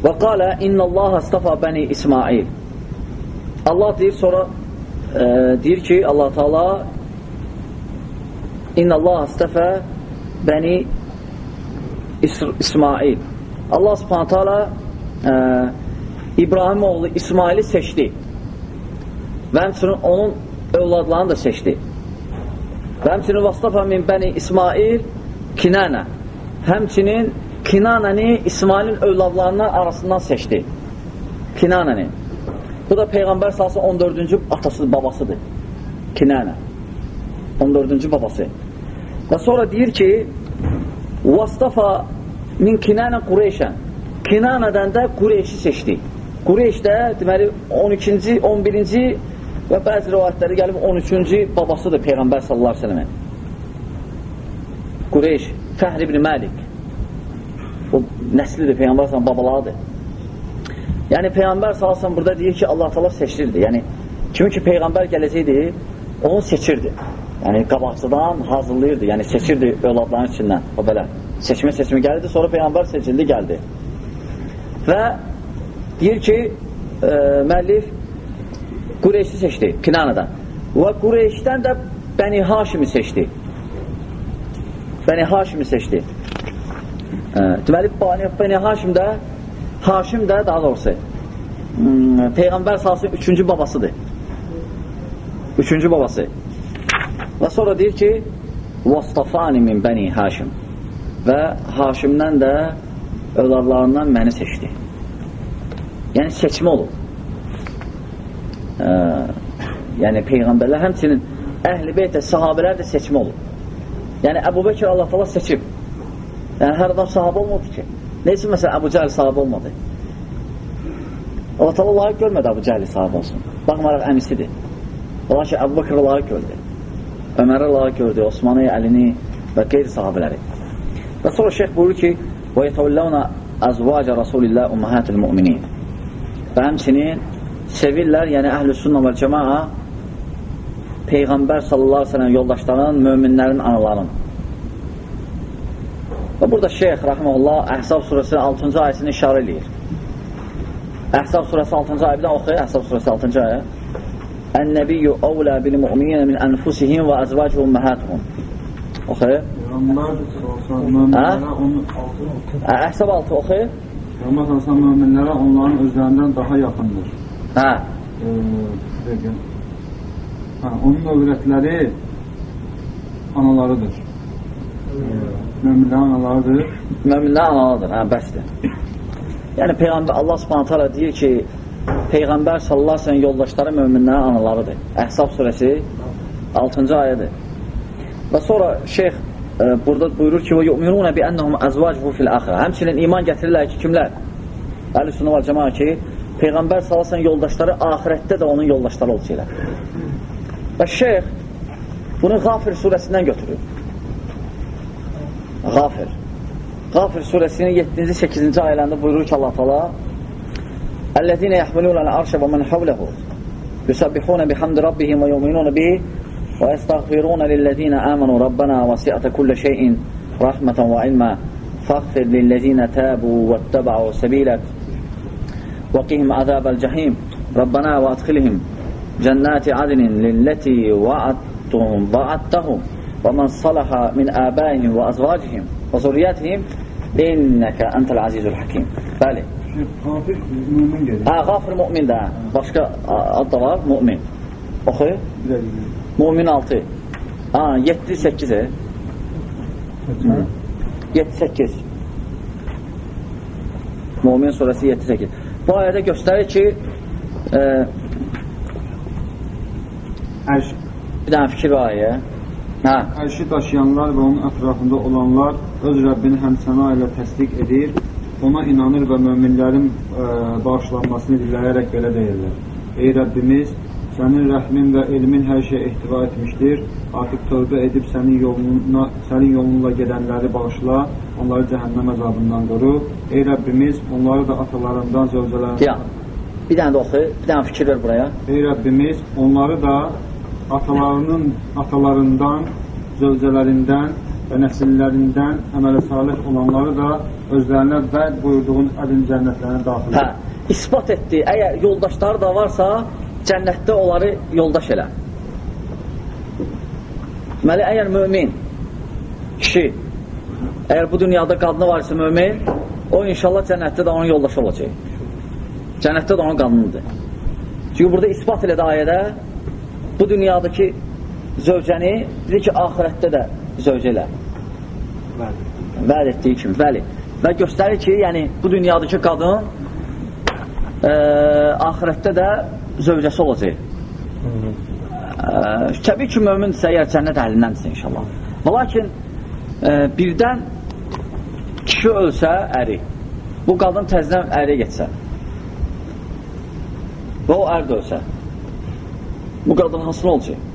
Və qalə innallaha astafa bəni İsmail. Allah deyir sonra e, deyir ki Allah Taala innallaha astafa bəni İs İsmail. Allah Subhanahu taala e, İbrahim oğlu İsmaili seçdi. Və həmçinin onun övladlarını da seçdi. Və həmçinin vastafa min bəni İsmail Kinana. Həmçinin Kinanəni İsmailin övladlarından arasından seçdi. Kinanəni. Bu da Peyğəmbər salsı 14-cü atası, babasıdır. Kinana. 14-cü babası. Və sonra deyir ki Vastafa min Kinana Qureyşən. Kinanədən də Qureyşi seçdi. Qureyş də deməli 12-ci, 11-ci və bəzi rivayətləri gəlib 13-cü babasıdır Peyğəmbər sallallahu əleyhi və səlləmin. Qureyş, Fəhr ibn Məlik. O nəslidir, Peyğəmbər sallallahu babalarıdır. Yəni Peyğəmbər sallallahu burada deyir ki, Allah təala seçirdi. Yəni kimi ki Peyğəmbər gələcəkdi, onu seçirdi. Yəni qabaqcadan hazırlayırdı, yəni seçirdi övladların içindən. O belə seçmə seçmə gəldi, sonra Peyğəmbər seçildi, gəldi. Və deyir ki, e, müəllif Qureyşi seçdi, Kinanadan. Və Qureyşdən də Bəni Haşimi seçdi. Bəni Haşimi seçdi. E, deməli, Bəni, Bəni Haşim də Haşim də daha doğrusu hmm, Peyğəmbər salsın üçüncü babasıdır. Üçüncü babası. Və sonra deyir ki, Vastafani min Bəni Haşim və Haşimdən də övladlarından məni seçdi. Yəni seçmə olub. Ee, yəni Peyğəmbərlər həmçinin əhl-i beytə, sahabələr də seçmə olub. Yəni Əbu Bəkir Allah falan seçib. Yəni hər adam sahabə olmadı ki. Neysə məsələn Əbu Cəhəl sahabə olmadı. Allah təala layiq görmədi Əbu Cəhəli sahabə olsun. Baxmaraq əmisidir. Lakin Əbu Bəkir layiq gördü. Ömərə layiq gördü, Osmanı, Əlini və qeyri sahabələri. Və sonra şeyx buyurur ki, və yətəvəlləvnə əzvacə Rasulillah ummahatul müminin. Və həmçinin sevirlər, yəni əhl-i sünnə və cəmaa Peyğəmbər sallallahu aleyhi ve sellem yoldaşların, möminlərin anaların. Və burada şeyx, rəhməllah, Əhsab surəsinin 6-cı ayəsini işarə edir. Əhsab surəsi 6-cı ayədən oxuyur, Əhsab surəsi 6-cı ayə. Ən-nəbiyyü əvlə bil-mü'minə min ənfusihim və əzvacihum məhətuhum. Oxuyur. Əhsab 6 oxuyur. Peyğəmbər sallallahu möminlərə onların özlərindən daha yaxındır. Hə. Ee, ha, onun övrətləri analarıdır. Möminlərin analarıdır. Möminlər analıdır, hə, bəsdir. Yəni Peyğəmbər Allah Subhanahu taala deyir ki, Peyğəmbər sallallahu əleyhi və səlləm yoldaşları möminlərin analarıdır. Əhsab surəsi 6-cı ayədir. Və sonra şeyx e, burada buyurur ki, "Və yu'minuna bi annahum azwajuhu fil axirə." Həmçinin iman gətirirlər ki, kimlər? Əhlüsünnə və cəmaət ki, Peyğəmbər sallallahu əleyhi və səlləm yoldaşları axirətdə də onun yoldaşları olacaqlar. Və şeyx bunuĞafir surəsindən götürür.Ğafir. Qafir surəsinin 7-ci, 8-ci ayələrində buyurur ki, Allah təala Əllezine yahmilunal arşə və men havlehu yusabbihuna bihamdi rabbihim və yu'minuna bihi və yestağfiruna lillezine amanu rabbana vasi'ata kulli şeyin rahmeten və ilma faghfir lillezine tabu vettaba'u sabilak və qihim azabal jahim rabbana və adkhilhim cennati adnin lilleti va'adtuhum va'adtahum və men salaha min abaihim və azvacihim və zurriyatihim innəkə entəl azizul hakim. Bəli. Kafir mümin gelir. Hə, qafir mümin də. Başqa ad da var, mümin. Oxu. Bir dəqiqə. Mümin 6. Ha, 7 8 e. 7 8. Mümin surəsi 7 8. Bu ayədə göstərir ki, e, Ərş, bir dənə fikir var ayə. Hə, ərşi daşıyanlar və onun ətrafında olanlar öz Rəbbini həmsəna ilə təsdiq edir, ona inanır və möminlərin ə, bağışlanmasını diləyərək belə deyirlər. Ey Rəbbimiz, sənin rəhmin və elmin hər şeyə ehtiva etmişdir. Artıq tövbə edib sənin yoluna, sənin yolunla gedənləri bağışla, onları cəhənnəm əzabından qoru. Ey Rəbbimiz, onları da atalarından, ya. zövcələrindən Bir dənə də oxu, bir dənə fikir ver buraya. Ey Rəbbimiz, onları da atalarının atalarından, zövcələrindən və nəsillərindən əmələ salih olanları da özlərinə vəd buyurduğun ədin cənnətlərinə daxil Hə, ispat etdi. Əgər yoldaşları da varsa, cənnətdə onları yoldaş elə. Deməli, əgər mömin kişi, əgər bu dünyada qadını var isə mömin, o inşallah cənnətdə də onun yoldaşı olacaq. Cənnətdə də onun qanunundur. Çünki burada ispat elədi ayədə bu dünyadakı zövcəni, dedi ki, ahirətdə də zövcə elə. Vəd etdiyi kimi, bəli. Və göstərir ki, yəni bu dünyadakı qadın e, ahirətdə də zövcəsi olacaq. E, təbii ki, mömindirsə, əgər cənnət əhlindəndirsə inşallah. Və lakin e, birdən kişi ölsə əri, bu qadın təzdən əri getsə və o ər də ölsə, bu qadın hansına olacaq?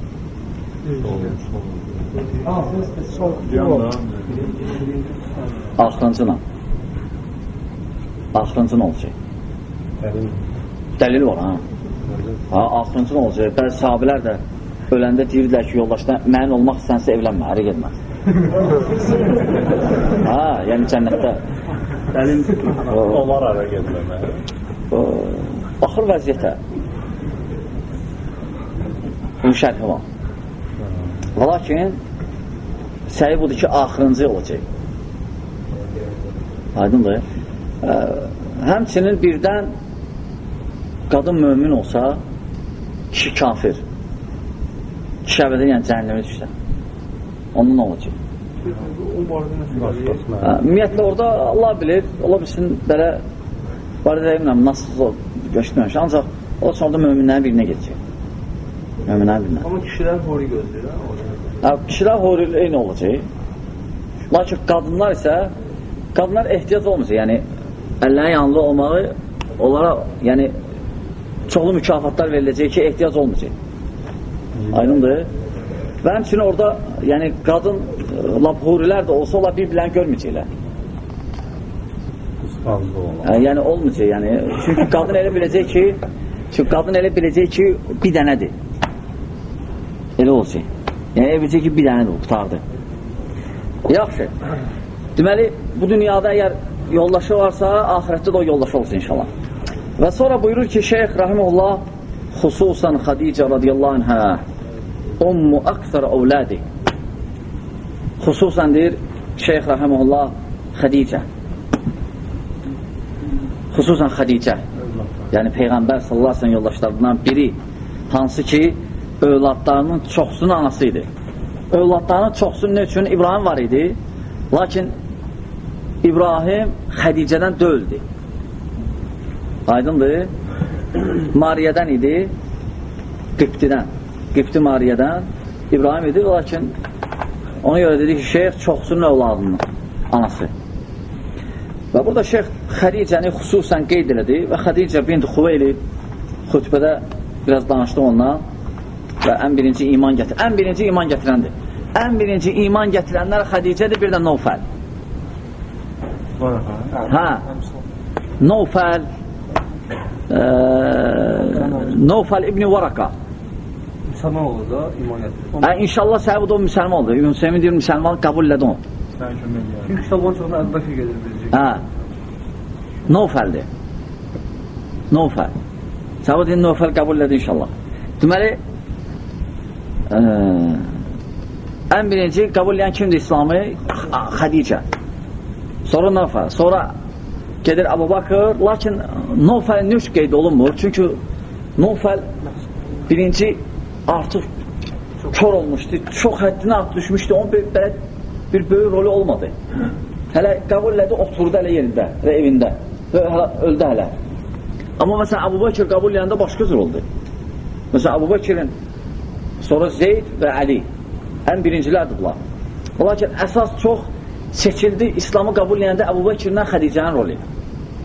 Axırıncına. Axırıncına olacaq. Dəlil var, ha? Ha, axırıncına olacaq. Bəzi sahabilər də öləndə deyirdilər ki, yoldaşda mənin olmaq istənsə evlənmə, ərə getmə. [LAUGHS] ha, yəni cənnətdə. Dəlil Onlar ara gedməmə. O, Baxır vəziyyətə. Bunun şərhi var. Və lakin səhi budur ki, axırıncı olacaq. Aydındır. Ə, həmçinin birdən qadın mömin olsa, kişi kafir. Kişi əbədə yəni cəhənnəmə düşsə. Onun nə olacaq? Hə, Ümumiyyətlə orada Allah bilir, ola bilsin belə barədə bilmirəm, nasıl göstərməmiş. Ancaq o sonunda möminlərin birinə gedəcək. Möminlərin birinə. Amma kişilər hori gözləyir? Hə, kişilər horil eyni olacaq. Lakin qadınlar isə qadınlar ehtiyac olmayacaq. Yəni əllərin yanında olmağı onlara yəni çoxlu mükafatlar veriləcək ki, ehtiyac olmayacaq. Aydındır? Və həmçinin orada yəni qadın e, lap hurilər də olsa ola bir-birlərini görməyəcəklər. Hə, yəni olmayacaq, yəni. Çünki qadın elə biləcək ki, çünki qadın elə biləcək ki, bir dənədir. Elə olacaq. Yəni elə biləcək ki, bir dənədir, qutardı. Yaxşı. Deməli, bu dünyada əgər yoldaşı varsa, ahirətdə də o yoldaşı olsun inşallah. Və sonra buyurur ki, Şeyx Rahimullah xüsusən Xadicə radiyallahu anhə ummu əksər əvlədi xüsusən deyir Şeyx Rahimullah Xadicə. Xüsusən Xədicə yəni Peyğəmbər sallallahu aleyhi yoldaşlarından biri. Hansı ki övladlarının çoxsunun anası idi. Övladlarının çoxsunun üçün? İbrahim var idi. Lakin İbrahim Xədicədən döldü aydındır Mariyədən idi Qibtidən Qibti Mariyədən İbrahim idi lakin ona görə dedi ki şeyx çoxsunun övladının anası Və burada şeyx Xədicəni xüsusən qeyd elədi və Xədicə bint Xuveyli xütbədə biraz danışdı ondan və ən birinci iman gətir. Ən birinci iman gətirəndir. Ən birinci iman gətirənlər Xədicədir, bir də Novfəl. Hə. Novfəl e, Novfəl İbni Varaka. Müsəlman olur da iman gətirir. Hə, inşallah səbəb o müsəlman oldu. İbn Hüseymin deyir, müsəlman qəbul elədi onu. Çünki kitabın çoxuna Əbubəkir gedir bizcə. Hə. Novfəldir. Novfəl. Səbəb deyir, Novfəl qəbul elədi inşallah. Deməli, ə, ən birinci qəbul eləyən kimdir İslamı? Xədicə. Sonra Novfəl. Sonra gedir Əbu Bakır. Lakin Novfəl nə üç qeyd olunmur? Çünki Novfəl birinci artıq kör olmuşdu. Çox həddinə artıq düşmüşdü. Onun bir, belə bir böyük rolü olmadı. Hələ qəbul elədi, oturdu hələ yerində və evində və hələ öldü hələ. Amma məsələn, Əbu Bakır qəbul eləyəndə başqa cür oldu. Məsələn, Əbu Bakirin sonra Zeyd və Əli ən birincilərdir bunlar. Lakin əsas çox seçildi İslamı qəbul eləyəndə Əbu Bakirlə Xədicənin rolu.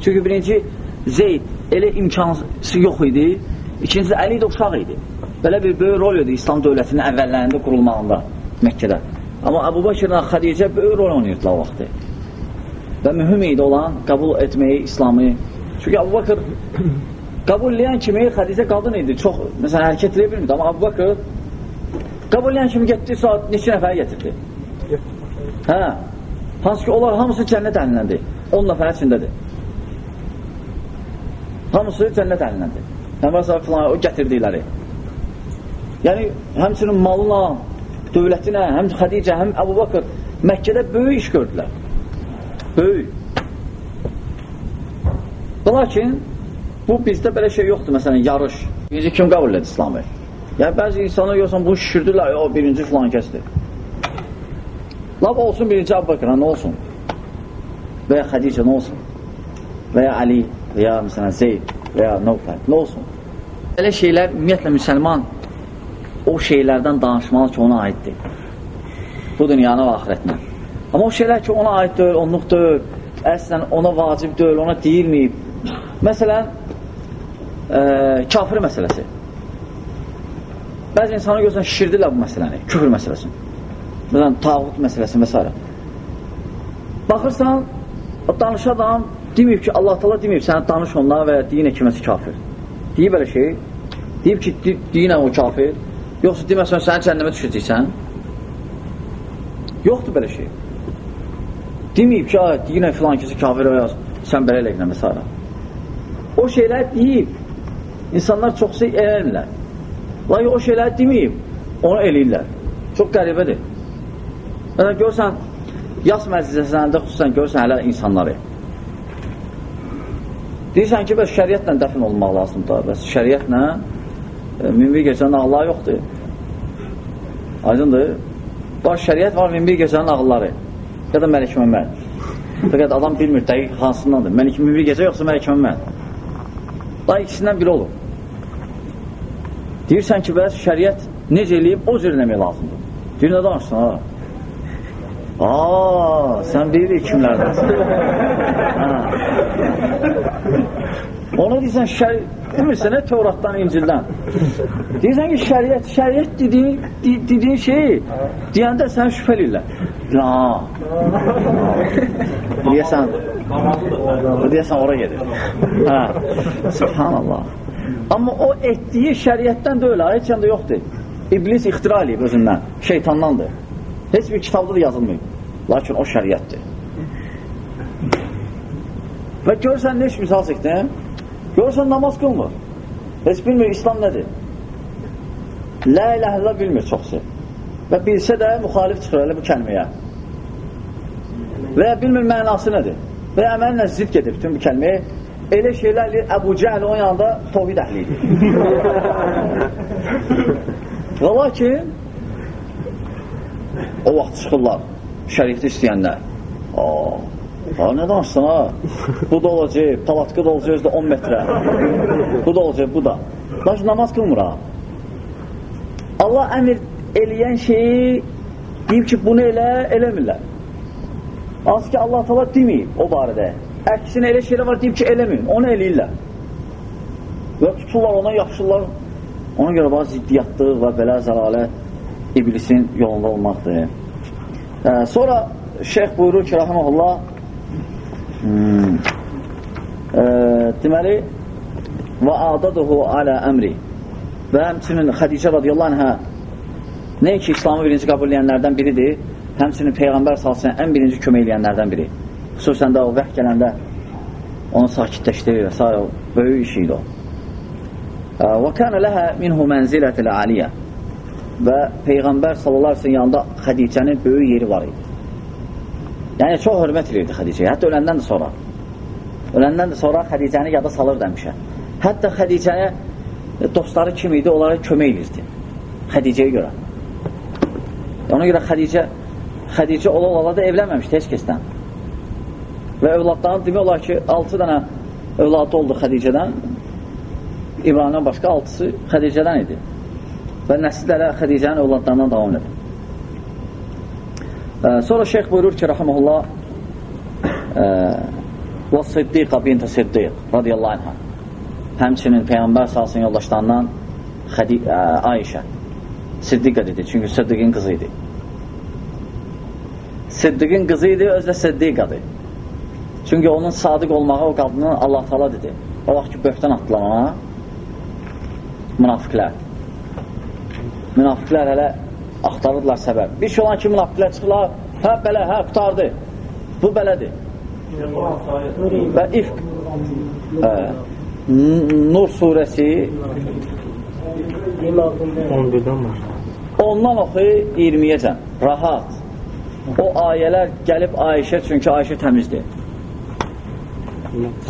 Çünki birinci Zeyd elə imkansız yox idi, ikincisi Əli də uşaq idi. Belə bir böyük rol idi İslam dövlətinin əvvəllərində qurulmağında Məkkədə. Amma Əbu Bakirlə Xədicə böyük rol oynayırdılar o vaxtı. Və mühüm idi olan qəbul etməyi İslamı. Çünki Əbu Bakır [COUGHS] qəbul eləyən kimi Xədicə qadın idi. Çox, məsələn, hərəkət edə bilmirdi. Amma Əbu Bakır qəbul eləyən kimi getdi, saat neçə nəfər gətirdi. Hə. Hansı ki, onlar hamısı cənnət əhlindəndir. 10 nəfərin içindədir. Hamısı cənnət əlindədir. Peyğəmbər sallallahu o gətirdikləri. Yəni həmçinin malına, dövlətinə, həm Xədicə, həm Əbu Bakır Məkkədə böyük iş gördülər. Böyük. Lakin bu bizdə belə şey yoxdur, məsələn, yarış. Birinci kim qəbul edir İslamı? Yəni, bəzi insanlar görsən, bunu şişirdilər, o birinci filan kəsdir. Lab olsun birinci Əbu Bakır, nə olsun? Və ya Xədicə, nə olsun? Və ya Ali, və ya məsələn, Zeyd, və ya nə olsun? Belə şeylər, ümumiyyətlə, müsəlman o şeylərdən danışmalı ki, ona aiddir. Bu dünyanın və ahirətinə. Amma o şeylər ki, ona aid deyil, onluq deyil, əslən ona vacib deyil, ona deyilməyib. Məsələn, e, kafir məsələsi. Bəzi insanı görsən, şişirdirlər bu məsələni, küfür məsələsini. Məsələn, tağut məsələsini və s. Baxırsan, danışan adam deməyib ki, Allah tala deməyib, sənə danış onlara və ya deyinə kiməsi kafir. Deyib belə şey, deyib ki, deyinə o kafir, yoxsa deməsən, sən cənnəmə düşəcəksən. Yoxdur belə şey. Deməyib ki, deyinə filan kəsi kafir və ya sən belə eləqinə və s. O şeylər deyib, insanlar çox şey eləmirlər. Lakin o şeylər deməyib, onu eləyirlər. Çox qəribədir. Yəni, görsən, yas məclisəsində xüsusən görsən hələ insanları. Deyirsən ki, bəs şəriətlə dəfn olmaq lazımdır. Bəs şəriətlə e, minbir gecənin ağları yoxdur. Aydındır. Var şəriət, var minbir gecənin ağları. Ya da Məlik Məmməd. Fəqət adam bilmir dəqiq hansındandır. Məlik minbir gecə yoxsa Məlik Məmməd. Daha ikisindən biri olur. Deyirsən ki, bəs şəriət necə eləyib, o cür eləmək lazımdır. Deyir, nə danışsın, ha? Aa, sən bilirik kimlərdənsən. Ona deyirsən, şəri... demirsən, Tevratdan, İncildən. Deyirsən ki, şəriət, şəriət dediyin, dediyin şeyi deyəndə sən şübhəlirlər. Ya. Deyəsən, deyəsən ora gedir. Hə, subhanallah. Amma o etdiyi şəriətdən deyil, heç yanda yoxdur. İblis ixtira eləyib özündən, şeytandandır. Heç bir kitabda da yazılmayıb. Lakin o şəriətdir. Və görsən, ne iş misal çəkdim? Görsən, namaz qılmır. Heç bilmir, İslam nədir? Lə iləhəllə bilmir çoxsu. Və bilsə də müxalif çıxır elə bu kəlməyə. Və ya bilmir mənası nədir? Və ya əməllə zid gedir bütün bu kəlməyə. Elə şeylərlə Əbu Cəhl onun yanında tohid əhli idi. [LAUGHS] Və lakin o vaxt çıxırlar şərikdə istəyənlər. Aa, aa, nə danışsın ha? Bu da olacaq, palatka da olacaq özdə 10 metrə. Bu da olacaq, bu da. Lakin namaz qılmır ha. Allah əmir eləyən şeyi deyib ki, bunu elə, eləmirlər. Az ki, Allah tala deməyib o barədə. Əksinə elə şeylər var deyib ki, eləməyin, onu eləyirlər. Və tuturlar ona, yapışırlar. Ona görə bazı ziddiyyatdır və belə zəlalət iblisin yolunda olmaqdır. Ə, sonra şeyx buyurur ki, rahiməhullah hmm, ə, deməli və adaduhu alə əmri və həmçinin Xədicə radiyallahu anhə nə ki, İslamı birinci qəbul edənlərdən biridir, həmçinin Peyğəmbər salsın ən birinci kömək edənlərdən biri. Xüsusən də o vəh gələndə onu sakitləşdirir və s. böyük iş idi o. Və kənə ləhə minhu mənzilətələ aliyyə və Peyğəmbər sallallahu əleyhi yanında Xədicənin böyük yeri var idi. Yəni çox hörmət edirdi Xədicəyə, hətta öləndən də sonra. Öləndən də sonra Xədicəni yada salırdı həmişə. Hətta Xədicəyə dostları kim idi, onlara kömək edirdi. Xədicəyə görə. Ona görə Xədicə Xədicə ola-ola da evlənməmişdi heç kəsdən. Və övladların demək olar ki, 6 dənə övladı oldu Xədicədən. İbrahimdən başqa 6-sı Xədicədən idi və nəsillərə Xədicənin övladlarından davam edir. Sonra şeyx buyurur ki, rəhəməhullah və Siddiqa bint Siddiq radiyallahu anhə həmçinin Peyğəmbər salsın yoldaşlarından Xədi, ə, Ayşə Siddiqa dedi, çünki Siddiqin qızı idi. Siddiqin qızı idi, özü də Siddiqadır. Çünki onun sadiq olmağı o qadının Allah tala dedi. O vaxt ki, böhtən atdılar ona münafiqlər münafiqlər hələ axtarırlar səbəb. Bir şey olan ki, münafiqlər çıxırlar, hə, belə, hə, qutardı. Bu belədir. və ifq ə, Nur surəsi 11-dən başlayır. ondan oxu 20-yəcən rahat o ayələr gəlib Ayşə çünki Ayşə təmizdir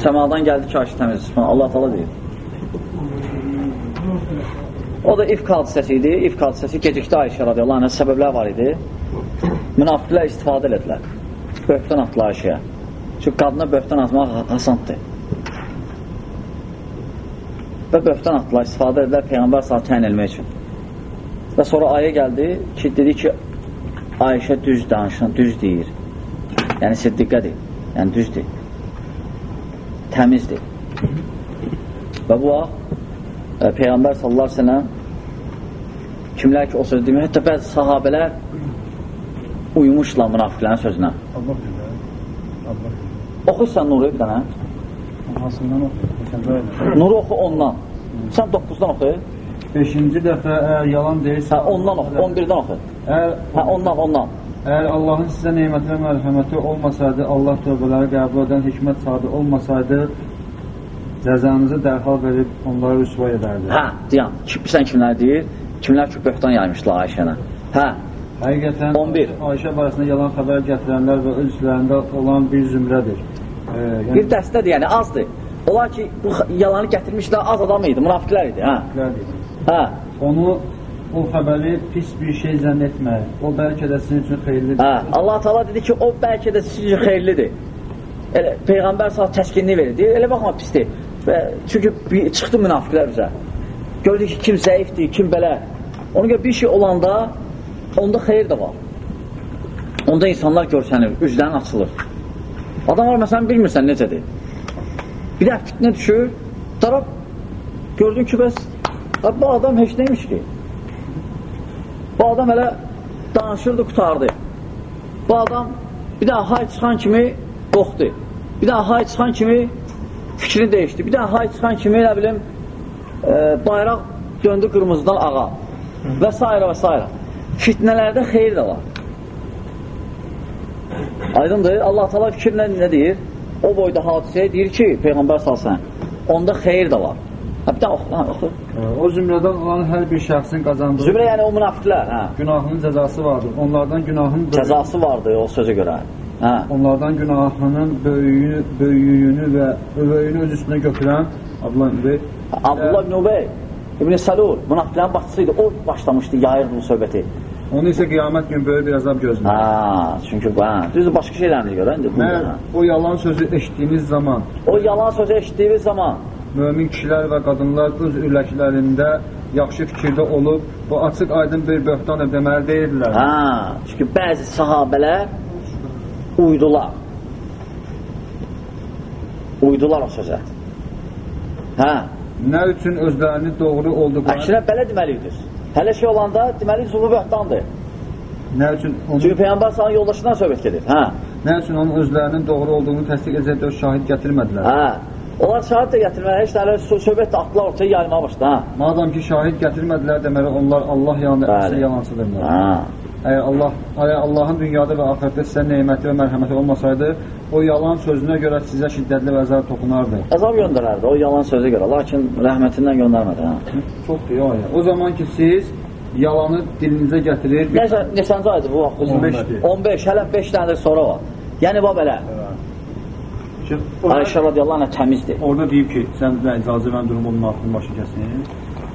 səmadan gəldi ki Ayşə təmizdir Allah tala deyir o da ifk hadisəsi idi ifk hadisəsi gecikdi Ayşə radiyallahu anhə səbəblər var idi münafiqlər istifadə elədilər böhtan atdılar Ayşəyə çünki qadına böhtan atmaq hasanddır və böhtan atdılar istifadə edilər Peyğəmbər saat təyin eləmək üçün Və sonra ayə gəldi ki, dedi ki, Ayşə düz danışan, düz deyir. Yəni siddiqqədir. Yəni düzdür. Təmizdir. Və bu vaxt Peyğəmbər sallallahu aleyhi ve kimlər ki o sözü demir, hətta bəzi sahabələr uymuşlar münafiqlərin sözünə. Oxu sən Nuru bir dənə. Hansından ayda. Nuru oxu ondan. Sən 9-dan oxu. Beşinci dəfə əgər yalan deyirsə, Hə, ondan oxu. 11-dən oxu. Əgər, Hə, ondan, ondan. əgər Allahın sizə neməti və mərhəməti olmasaydı, Allah tövbələri qəbul edən hikmət sadı olmasaydı, cəzanızı dərhal verib onları rüsvay edərdi. Hə, deyən. Kim, sən kimlər deyir? Kimlər ki, böhtan yaymışlar Ayşənə. Hə, Həqiqətən 11. Ayşə barəsində yalan xəbər gətirənlər və öz üzvlərində olan bir zümrədir. E, yəni, bir dəstədir, yəni azdır. Onlar ki, bu yalanı gətirmişlər, az adam idi, münafiqlər idi. Hə, hə, Onu o xəbəri pis bir şey zənn etməyin. O bəlkə də sizin üçün xeyirlidir. hə. Allah Taala dedi ki, o bəlkə də sizin üçün xeyirlidir. Elə peyğəmbər sağ təskinlik verir. Elə baxma pisdir. Və çünki çıxdı münafiqlər üzə. Gördük ki, kim zəifdir, kim belə. Ona görə bir şey olanda onda xeyir də var. Onda insanlar görsənir, üzlərin açılır. Adam var məsələn bilmirsən necədir. Bir də fitnə düşür, taraf gördün ki, bəs bu adam heç neymiş ki. Bu adam elə danışırdı, qutardı. Bu adam bir daha hay çıxan kimi qorxdu. Bir daha hay çıxan kimi fikrini dəyişdi. Bir daha hay çıxan kimi, nə bilim, e, bayraq döndü qırmızıdan ağa və s. və s. Fitnələrdə xeyir də var. Aydındır. Allah Taala fikrinlə nə deyir? O boyda hadisəyə deyir ki, Peyğəmbər salsan, onda xeyir də var. Ha, bir də oxu, ha, oxu. O zümrədən olan hər bir şəxsin qazandığı Zümrə yəni o münafiqlər, hə. günahının cəzası vardır. Onlardan günahın Cəzası vardı o sözə görə. Hə. onlardan günahının böyüyünü, böyüyünü və övəyini öz üstünə götürən Abdullah ibn Abdullah ibn Ubey İbn Salul münafiqlərin başçısıydı. O başlamışdı, yayırdı bu söhbəti. Onu isə qiyamət günü böyük bir əzab gözləyir. Ha, çünki bu, hə, düzdür başqa şeylərlə görə indi hə. o yalan sözü eşitdiyiniz zaman O yalan sözü eşitdiyiniz zaman mömin kişilər və qadınlar öz ürəklərində yaxşı fikirdə olub, bu açıq aydın bir böhtan deməli deyirlər. Ha, çünki bəzi sahabələr uydular. Uydular o sözə. Hə, Nə üçün özlərini doğru olduqlarını, əksinə belə deməliydik. Hələ şey olanda deməli zulu böhtandır. nə üçün onu, Çünki Peyğəmbər sana yoldaşından söhbət gedir. Hə, nə üçün onun özlərinin doğru olduğunu təsdiq edəcək dörd şahid gətirmədilər? hə. Onlar şahid də gətirməli, heç nələ söhbət də atlar ortaya yayılmağa başladı. Hə. Madam ki şahid gətirmədilər deməli onlar Allah yanında Bəli. əsl yalancıdırlar. Hə. Əgər Allah, əgər Allahın dünyada və axirətdə sizə neməti və mərhəməti olmasaydı, o yalan sözünə görə sizə şiddətli və əzab toxunardı. Əzab göndərərdi o yalan sözə görə, lakin rəhmətindən göndərmədi. Hə. Çoxdur ya ayə. O zaman ki siz yalanı dilinizə gətirir, Necə, neçənci aydır bu vaxt? 15-dir. 15, hələ 5 dənədir sonra var. Yəni bu belə. Ayşə radiyallahu anh təmizdir. orada deyib ki, sən də icazə mən durum onun altını başı kəsin.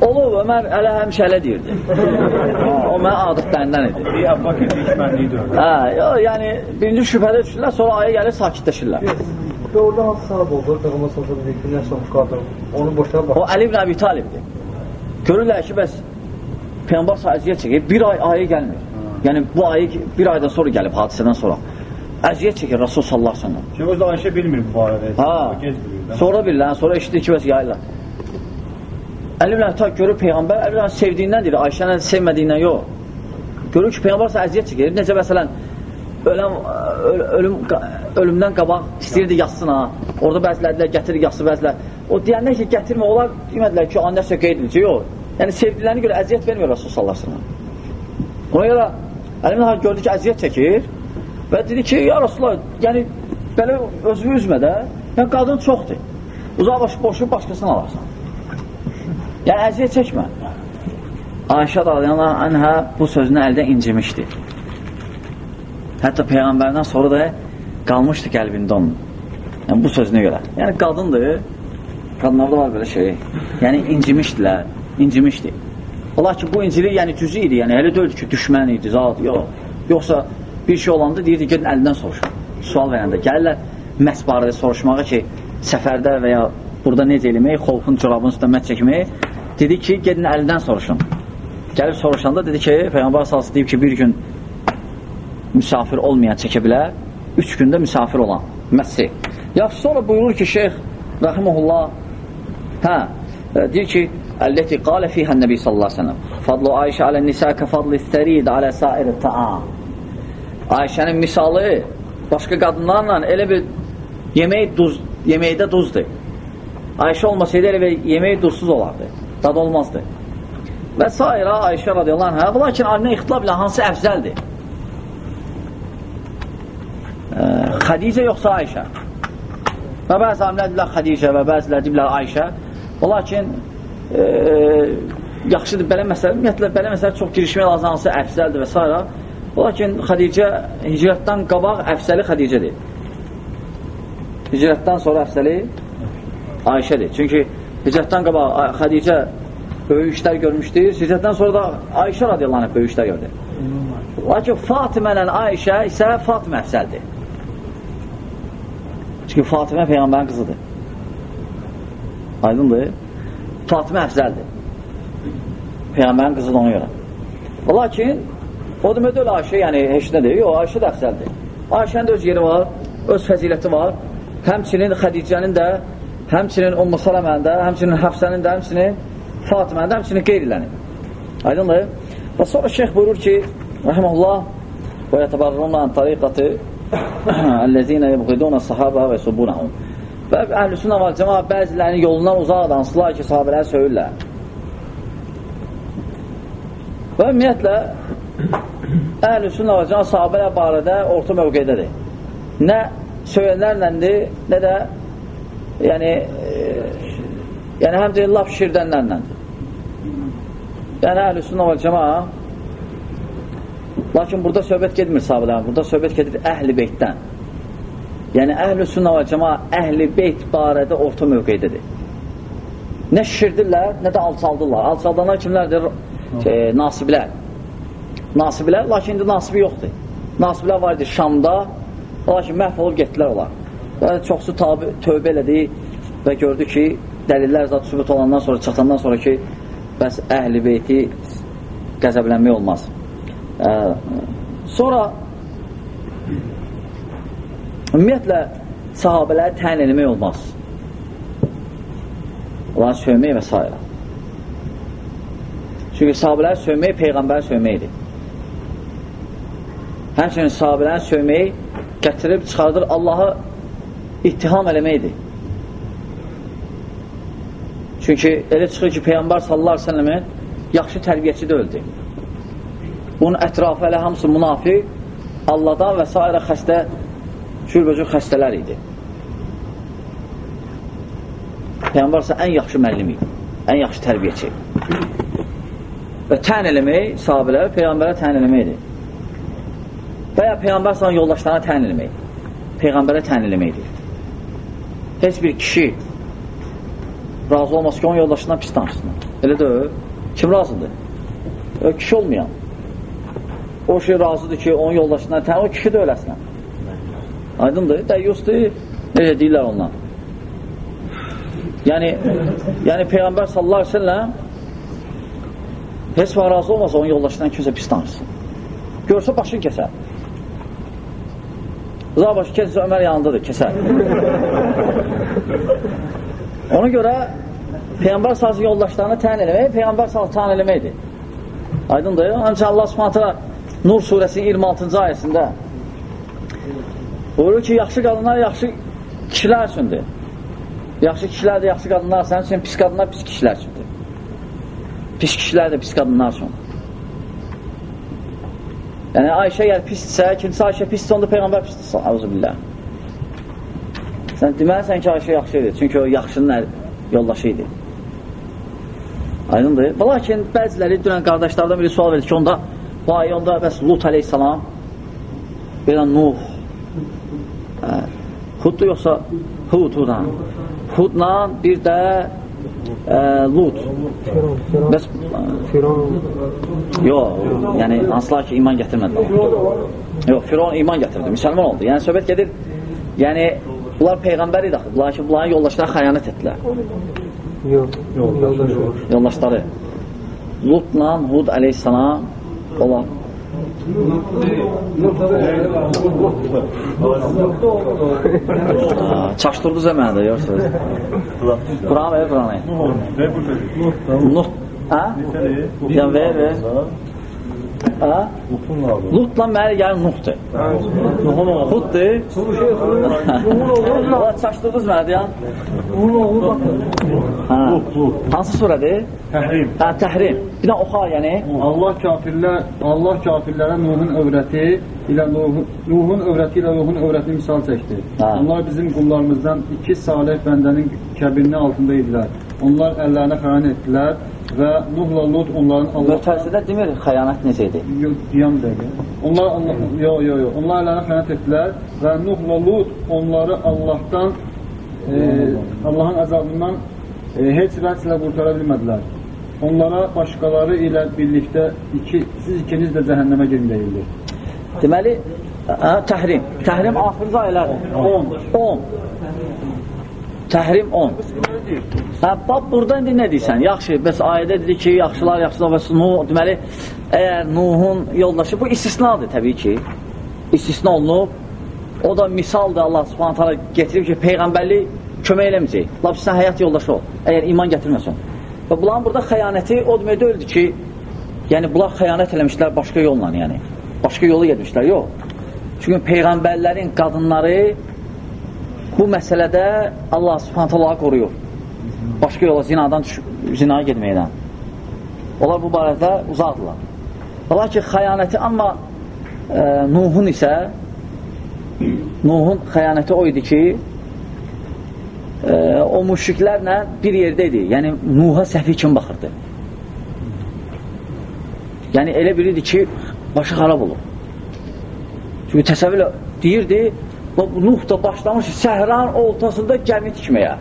Olub, Ömər hələ həmişə elə deyirdi. Ha, [LAUGHS] o mənə adətlərindən idi. Bir əvvəl ki, düşmənliyidir. Hə, yo, yəni birinci şübhədə düşürlər, sonra ayə gəlir sakitləşirlər. Və orada hansı sahib oldu? Peyğəmbər sallallahu əleyhi və səlləm yaşamış qadın. Onu boşa bax. O Əli ibn Əbi Talibdir. Görürlər ki, bəs Peyğəmbər əziyyət çəkir, bir ay ayı gəlmir. Yəni bu ayı bir aydan sonra gəlib hadisədən sonra. Əziyyət çəkir Rasul sallallahu əleyhi və səlləm. Ki, özü Ayşə bilmir bu barədə. Ha. Gez bilir. də. Sonra bilirlər, sonra eşitdi ki, bəs yayırlar. Əli ibn Əbi görür Peyğəmbər, Əli ibn Əbi sevdiyindən deyir, Ayşəni sevmədiyindən yox. Görür ki, Peyğəmbər sa əziyyət çəkir. Necə məsələn öləm öl, ölüm ölümdən qabaq istəyirdi yatsın ha. Orada bəziləri dedilər gətir yatsı bəzilər. O deyəndə ki, gətirmə, onlar demədilər ki, annəsə qeyd edici, yox. Yəni sevdilərini görə əziyyət vermir Rasul səlləm. Ona görə Əli ibn gördü ki, əziyyət çəkir və dedi ki, ya Rasulullah, yəni belə özünü üzmə də, yəni qadın çoxdur. Uzaq başı boşu başqasını alarsan. Yəni əziyyət çəkmə. Ayşə radiyallahu anhə bu sözünü əldə incimişdi. Hətta Peyğəmbərdən sonra da qalmışdı qəlbində onun. Yəni bu sözünə görə. Yəni qadındır. Qadınlarda var belə şey. Yəni incimişdilər, incimişdi. Ola ki, bu incilik yəni cüzü idi. Yəni elə deyildi ki, düşmən idi, zat, yox. Yoxsa bir şey olanda deyirdi, gedin əlindən soruşun. Sual verəndə gəlirlər məhz barədə soruşmağa ki, səfərdə və ya burada necə eləmək, xolfun çorabın üstə mət çəkmək, dedi ki, gedin əlindən soruşun. Gəlib soruşanda dedi ki, Peyğəmbər salsı deyib ki, bir gün müsafir olmayan çəkə bilər, üç gündə müsafir olan məsih. Yaxşı, sonra buyurur ki, şeyx, rəhməhullah, hə, e, deyir ki, Əlləti qalə fiyhən nəbi sallallahu aleyhi ve sellem Fadlu Ayşə alə nisə kə fadlı istərid alə sair taam Ayşənin misalı başqa qadınlarla elə bir yemək duz, yeməkdə duzdur. Ayşə olmasaydı elə bir yemək duzsuz olardı. Dad olmazdı. Və s. Ayşə radiyallahu anhə lakin alimə ixtilaf ilə hansı əfzəldir? Xədicə yoxsa Ayşə? Və bəzi alimlər deyirlər Xədicə və bəzilər deyirlər Ayşə. Lakin e, yaxşıdır belə məsələ, ümumiyyətlə belə məsələ çox girişmək lazım hansı əfzəldir və s. Lakin Xədicə hicrətdən qabaq əfsəli Xədicədir. Hicrətdən sonra əfsəli Ayşədir. Çünki hicrətdən qabaq Xədicə böyük işlər görmüşdür. Hicrətdən sonra da Ayşə radiyallahu böyük işlər gördü. Lakin Fatimə ilə Ayşə isə Fatimə əfsəldir. Çünki Fatimə Peyğəmbərin qızıdır. Aydındır. Fatimə əfzəldir. Peyğəmbərin qızıdır ona görə. Lakin o demək öyle Ayşə, yəni heç nə deyil. Yox, Ayşə də əfzəldir. Ayşənin də öz yeri var, öz fəziləti var. Həmçinin Xədicənin də, həmçinin Ummu Saləmənin də, həmçinin Həfsənin də, həmçinin Fatimənin də, həmçinin qeyrilənin. Aydındır. Və sonra şeyx buyurur ki, rəhməllah və yətəbərrunla tariqatı Əl-ləzinə [CLEARS THROAT] yəbğidunə sahabə və subunəhum. Və əhlüsünə var cəma bəzilərinin yolundan uzaq dansılar ki, sahabələri söyürlər. Və ümumiyyətlə, [CLEARS THROAT] əhlüsünə var cəma sahabələr barədə orta mövqeydədir. Nə söyənlərləndir, nə də yəni, e, yəni həm də laf şirdənlərləndir. Yəni əhlüsünə var cəma Lakin burada söhbət gedmir sahabədən, burada söhbət gedir əhl-i beytdən. Yəni, əhl-i sünnə və cəma əhl-i beyt barədə orta mövqeydədir. Nə şişirdirlər, nə də alçaldırlar. Alçaldanlar kimlərdir? E, nasiblər. Nasiblər, lakin indi nasibi yoxdur. Nasiblər var idi Şamda, lakin məhv olub getdilər onlar. Və çoxsu tabi, tövbə elədi və gördü ki, dəlillər zat sübut olandan sonra, çatandan sonra ki, bəs əhl-i beyti qəzəblənmək olmaz. Sonra ümumiyyətlə sahabələri təyin eləmək olmaz. Onları sövmək və s. Çünki sahabələri sövmək Peyğəmbəri sövməkdir. Həmçinin sahabələri sövmək gətirib çıxardır Allahı ittiham eləməkdir. Çünki elə çıxır ki, Peyğəmbər sallallahu aleyhi ve sellemin yaxşı tərbiyəçi deyildi. Bunun ətrafı elə hamısı münafiq, Allahdan və s. xəstə, cürbəcür xəstələr idi. Peyğəmbər isə ən yaxşı müəllim idi, ən yaxşı tərbiyəçi. Və tən eləmək, sahabələr Peyğəmbərə tən eləməkdir. Və ya Peyğəmbər sana yoldaşlarına tən eləmək. Peyğəmbərə tən eləməkdir. Heç bir kişi razı olmaz ki, onun yoldaşından pis danışsın. Elə deyil. Kim razıdır? O kişi olmayan o şey razıdır ki, onun yoldaşından tən, o kişi də öləsinə. Aydındır, dəyyusdur, necə deyirlər ondan. Yəni, yəni Peyğəmbər sallallahu aleyhi ve sellem heç var razı olmasa onun yoldaşından kimsə pis danışsın. Görsə başını kəsər. Rıza başı kəsə Ömər yanındadır, kəsər. Ona görə Peyğəmbər sallallahu yoldaşlarını təyin eləmək, Peyğəmbər sallallahu təyin eləməkdir. Aydındır. Ancaq Allah subhanətə Nur surəsinin 26-cı ayəsində buyurur ki, yaxşı qadınlar yaxşı kişilər üçündür. Yaxşı kişilər də yaxşı qadınlar sənin üçün, pis qadınlar pis kişilər üçündür. Pis kişilər də pis qadınlar üçün. Yəni, Ayşə əgər pisdirsə, kimsə Ayşə pisdirsə, onda Peyğəmbər pisdirsə, əvzubillah. Sən deməlisən ki, Ayşə yaxşı idi. Çünki o yaxşının yoldaşı idi. Aydındır. Və lakin bəziləri dünən qardaşlardan biri sual verdi ki, onda vay, onda bəs Lut aleyhissalam bir Nuh hə, Huddur yoxsa Hud, Hudla Hudla bir də Lut bəs yox, yəni hansılar ki iman gətirmədi yox, Firon iman gətirdi, müsəlman oldu yəni söhbət gedir yəni bunlar peyğəmbər idi axı, lakin bunların yoldaşları xəyanət etdilər Yox, yoldaşlar. yoldaşları Lutla Hud aleyhissalam ola çaşdırdınız mənə də yoxsa Quran ver Quranı Lut Hə? Ya ver ver Hə? Lutla mənə gəlir Nuhdur Huddur Ola çaşdırdınız mənə deyən Hə Hansı surədir? Təhrim. Hə, təhrim. Bir də oxa, yəni. Allah kafirlər, Allah kafirlərə Nuhun övrəti ilə Nuhun, Nuhun övrəti ilə Nuhun övrətini misal çəkdi. Ha. Onlar bizim qullarımızdan iki salih bəndənin kəbirinin altında idilər. Onlar əllərinə xəyan etdilər və Nuhla Lut onların Allah Möhtəzədə demir xəyanət necə idi. Yox, deyəm dəqiqə. Onlar Allah, yox, yox, yox. Onlar əllərinə xəyanət etdilər və Nuhla Lut onları Allahdan e, Allahın əzabından e, heç vəclə qurtara bilmədilər. Onlara başqaları ilə birlikdə iki, siz ikiniz də cəhənnəmə girin deyildi. Deməli, hə, təhrim. Təhrim axırıncı ayələrdir. 10. 10. Təhrim 10. Hə, bab burada indi nə deyirsən? Yaxşı, bəs ayədə dedi ki, yaxşılar, yaxşılar və Nuh, deməli, əgər Nuhun yoldaşı, bu istisnadır təbii ki. İstisna olunub. O da misaldır Allah subhanət hala getirib ki, Peyğəmbərlik kömək eləməyəcək. Lab, sən həyat yoldaşı ol, əgər iman gətirməsən. Və bunların burada xəyanəti o demək deyildi ki, yəni bunlar xəyanət eləmişlər başqa yolla, yəni. Başqa yolu getmişlər, yox. Çünki Peyğəmbərlərin qadınları bu məsələdə Allah subhanət Allah'a qoruyur. Başqa yola zinadan zinaya getməkdən. Onlar bu barədə uzaqdırlar. Lakin xəyanəti, amma e, Nuhun isə Nuhun xəyanəti o idi ki, e, o müşriklərlə bir yerdə idi. Yəni, Nuh'a səhvi kim baxırdı? Yəni, elə biridir ki, başı xarab olur. Çünki təsəvvür deyirdi, Nuh da başlamış səhran ortasında gəmi tikməyə. [LAUGHS]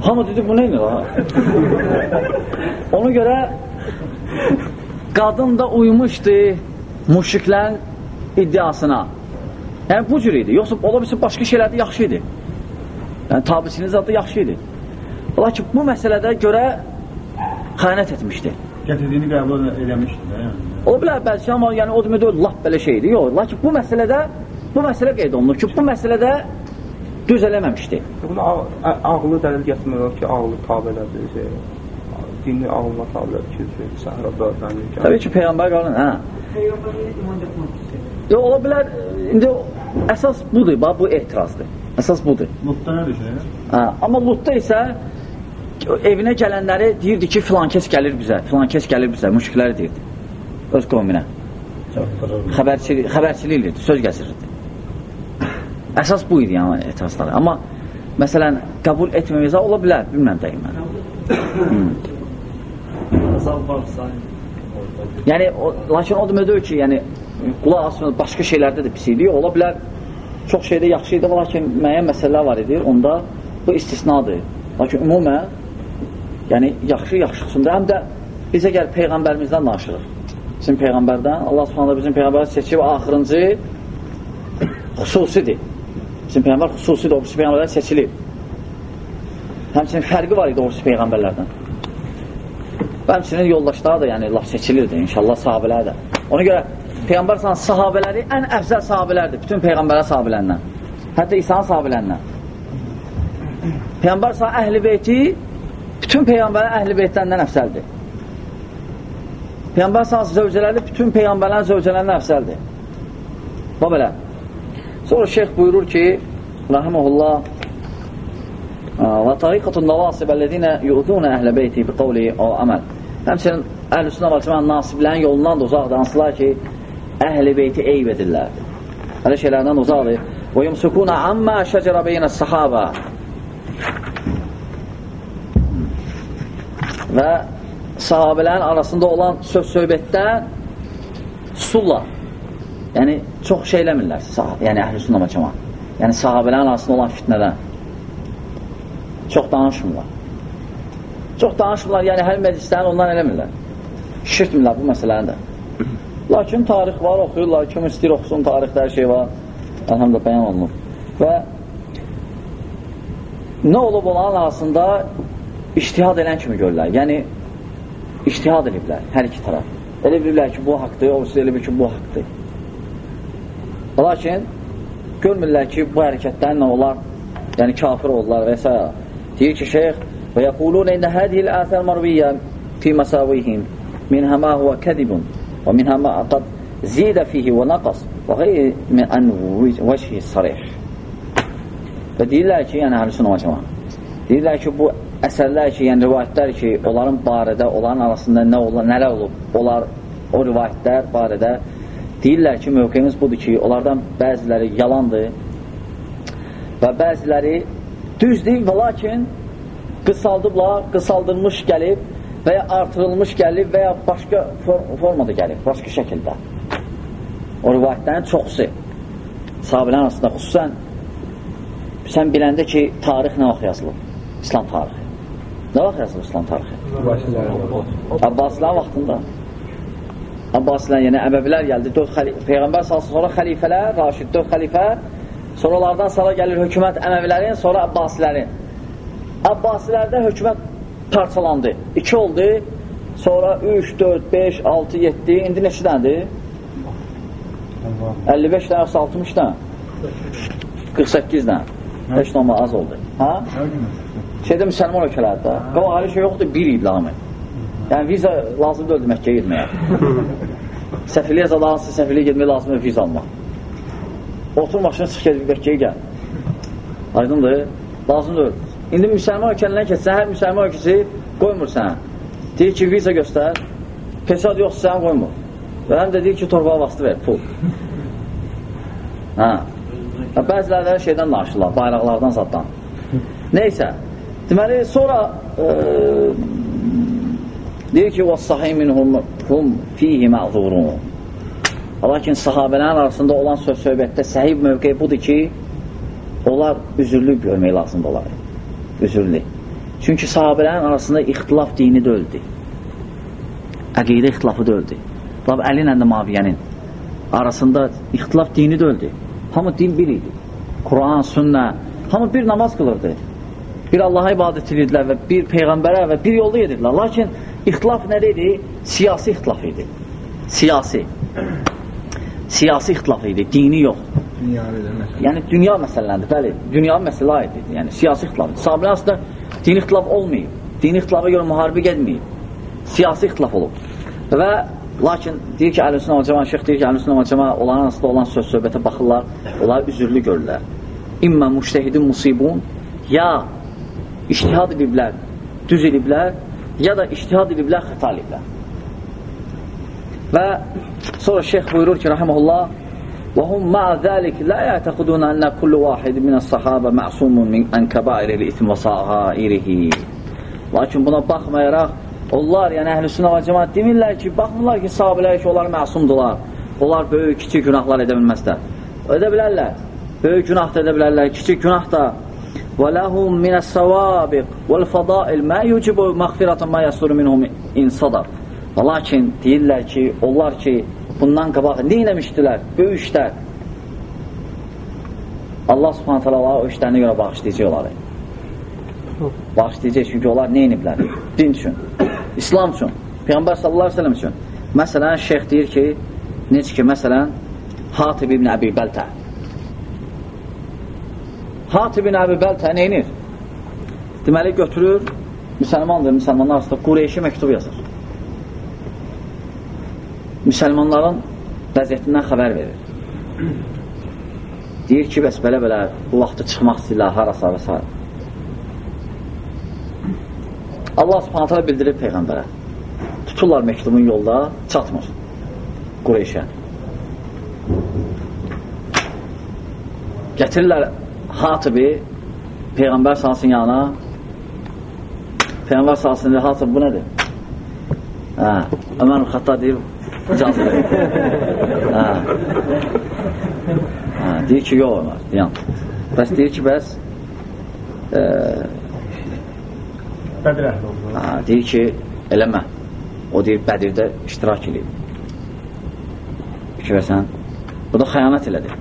Hamı dedi, bu neydir ha? Ona görə qadın da uymuşdu müşriklərin iddiasına. Yəni bu cür idi. Yoxsa ola bilsin başqa şeylərdə yaxşı idi. Yəni tabisinin zadı yaxşı idi. Lakin bu məsələdə görə xəyanət etmişdi. Gətirdiyini qəbul eləmişdi də. Yəni. Ola bilər bəlkə, amma yəni o demək deyil, lap belə şeydir. Yox, lakin bu məsələdə bu məsələ qeyd olunur ki, bu məsələdə düz eləməmişdi. Bunu ağ- ə- ağlı dəlil gətirmək ki, ağlı tabelədir, şey, dini ağlına tabelədir ki, şey, səhrada dənir ki, Təbii ki, Peyğəmbər qalın, hə. Yox, ola bilər, indi o- əsas budur, bax, bu etirazdır. Əsas budur. Lutda nədir şey? Hə, amma Lutda isə evinə gələnləri deyirdi ki, filan kes gəlir bizə, filan kes gəlir bizə, müşrikləri deyirdi. Öz qovminə. Xəbərçilik, xəbərçilik edirdi, söz gəzirirdi. Əsas bu idi yəni etirazları. Amma məsələn, qəbul etməməyəcə ola bilər, bilməm dəqiq mən. Hmm. Yəni, o, lakin o demək ki, yəni, qulaq asma, başqa şeylərdə də pis idi. Ola bilər, çox şeydə yaxşı idi, lakin müəyyən məsələlər var idi, onda bu istisnadır. Lakin ümumən, yəni, yaxşı yaxşısında, həm də bizə gəl Peyğəmbərimizdən danışırıq. Bizim Peyğəmbərdən, Allah subhanələ bizim Peyğəmbərə seçib axırıncı xüsusidir. Bizim Peyğəmbər xüsusidir, o birisi Peyğəmbərlər seçilib. Həmçinin fərqi var idi o birisi Peyğəmbərlərdən. Və həmçinin yoldaşları da yəni laf seçilirdi, inşallah sahabələr də. Ona görə Peyğəmbər sana sahabələri ən əfzəl sahabələrdir, bütün Peyğəmbərlər sahabələrindən. Hətta İsa'nın sahabələrindən. Peyğəmbər sana əhl-i beyti bütün Peyğəmbərlər əhl-i beytlərindən əfsəldir. Peyğəmbər sana zövcələri bütün Peyğəmbərlərin zövcələrindən əfsəldir. Və belə. Sonra şeyx buyurur ki, rahiməhullah və tariqatun navasib əlləzinə yu'dunə əhlə beyti bi qavli o əməl. Həmçinin əhl-i sünnə və cəmən nasiblərin yolundan da uzaqdır, hansılar ki, əhl-i beyti eyb edirlər. Elə şeylərdən uzaqdır. Və yumsukuna amma şəcərə beynə sahaba. Və sahabələrin arasında olan söz-söhbətdən sulla. Yəni, çox şey eləmirlər, yəni əhl-i sünnə cəmaat. Yəni, sahabələrin arasında olan fitnədən. Çox danışmırlar. Çox danışmırlar, yəni hər məclislərini ondan eləmirlər. Şirtmirlər bu məsələni də. [COUGHS] Lakin tarix var, oxuyurlar, kim istəyir oxusun, tarixdə hər şey var. Əlhamdə bəyan olunur. Və nə olub onların arasında iştihad edən kimi görürlər. Yəni, iştihad ediblər hər iki tərəf. Elə bilirlər ki, bu haqdır, o elə bilir ki, bu haqdır. Lakin, görmürlər ki, bu hərəkətdən nə olar? Yəni, kafir olurlar və s. Deyir ki, şeyx, və yəqulun inə hədihil əsəl marviyyə fi məsavihim minhə mə huvə kədibun və minhə mə qad zidə fihi və naqas və qeyri min ən vəşhi sarih. Və deyirlər ki, yəni həlisin olacaq. Deyirlər ki, bu əsərlər ki, yəni rivayətlər ki, onların barədə, onların arasında nə olur, nələr olub, onlar o rivayətlər barədə deyirlər ki, mövqeyimiz budur ki, onlardan bəziləri yalandır və bəziləri Düzdür və lakin qısaldıblar, qısaldılmış gəlib və ya artırılmış gəlib və ya başqa formada gəlib, başqa şəkildə. O rivayətlərin çoxusu sahabilərin arasında xüsusən sən biləndə ki, tarix nə vaxt yazılıb? İslam tarixi. Nə vaxt yazılıb İslam tarixi? Abbasilərin vaxtında. Abbasilərin, yəni Əbəvilər gəldi, 4 xəlifə, Peyğəmbər salsın, sonra xəlifələr, Raşid 4 xəlifə, Sonra onlardan sonra gəlir hökumət Əməvilərin, sonra Abbasilərin. Abbasilərdə hökumət parçalandı. 2 oldu, sonra 3, 4, 5, 6, 7, indi neçə dəndir? 55 dənə, 60 dənə? 48 dənə. 5 dənə az oldu. Ha? Şeydə müsəlman ölkələrdə. Qava ali şey yoxdur, bir idi hamı. Yəni viza lazım deyildi Məkkəyə getməyə. [LAUGHS] Səfirliyə zadansız, səfirliyə getməyə lazım viza almaq. Otur maşını çıx gedib Məkkəyə gəl. Aydındır? Lazımdır. İndi müsəlman ölkəlindən keçsən, hər müsəlman ölkəsi qoymur sənə. Deyir ki, viza göstər, pesad yoxsa sənə qoymur. Və həm də deyir ki, torbağa bastı ver, pul. [LAUGHS] Hə. Bəziləri şeydən danışırlar, bayraqlardan zaddan. Neysə, deməli, sonra e, deyir ki, وَالصَّحِي مِنْهُمْ هُمْ فِيهِ مَعْذُورُونَ Lakin sahabələrin arasında olan söz-söhbətdə səhib mövqeyi budur ki, onlar üzürlü görmək lazımdır olar. Üzürlü. Çünki sahabələrin arasında ixtilaf dini döldü. Əqidə ixtilafı döldü. Lab Əli ilə də Maviyyənin arasında ixtilaf dini döldü. Hamı din bir idi. Quran, sünnə, hamı bir namaz qılırdı. Bir Allaha ibadət edirdilər və bir Peyğəmbərə və bir yolda edirdilər. Lakin ixtilaf nə idi? Siyasi ixtilaf idi. Siyasi siyasi ixtilaf idi, dini yox. Yəni, dünya məsələlərdir, bəli, dünya məsələ idi, yəni siyasi ixtilaf. Sahabilə aslında dini ixtilaf olmayıb, dini ixtilafa görə müharibə gedməyib, siyasi ixtilaf olub. Və lakin deyir ki, Əl-Hüsnə Cəma, şeyx deyir ki, Əl-Hüsnə Cəma onların arasında olan söz-söhbətə baxırlar, onlar üzürlü görürlər. İmmə müştəhidin musibun, ya iştihad ediblər, düz ediblər, ya da iştihad ediblər, xəta ediblər. Və sonra şeyx buyurur ki, rahiməhullah, وهم مع ذلك لا يعتقدون أن كل واحد من الصحابة معصوم من أن كبائر الإثم وصغائره Lakin buna baxmayaraq onlar, yəni əhlüsünə və cəmat demirlər ki, baxmırlar ki, sahabələr ki, onlar məsumdular. Onlar böyük, kiçik günahlar edə bilməzlər. Edə bilərlər. Böyük günah da edə bilərlər, kiçik günah da. Və ləhum minəs-səvabiq vəl-fadail mə yucibu məğfiratan mə yəsuru minhum insadar. Lakin deyirlər ki, onlar ki, bundan qabaq nə eləmişdilər? Böyük işlər. Allah subhanət hala o işlərinə görə bağışlayacaq onları. Bağışlayacaq, çünki onlar nə eləyiblər? Din üçün, İslam üçün, Peyğəmbər sallallahu aleyhi ve sellem üçün. Məsələn, şeyx deyir ki, necə ki, məsələn, Hatib ibn Əbi Bəltə. Hatib ibn Əbi Bəltə neynir? Deməli, götürür, müsəlmandır, müsəlmanlar arasında Qureyşi məktub yazır müsəlmanların vəziyyətindən xəbər verir. Deyir ki, bəs belə-belə bu vaxtda çıxmaq istəyirlər, harasa və s. Allah subhanətələ bildirir Peyğəmbərə. Tuturlar məktubun yolda, çatmır Qureyşə. gətirirlər Hatibi Peyğəmbər salsın yanına Peyğəmbər salsın deyir, Hatib bu nədir? Hə, Ömər Xatta deyir, icazı verir. Hə. Hə, deyir ki, yox Ömər, deyən. Bəs deyir ki, bəs e, Bədir əhli oldu. hə, deyir ki, eləmə. O deyir, Bədirdə iştirak edib. Fikir versən, bu da xəyanət elədi.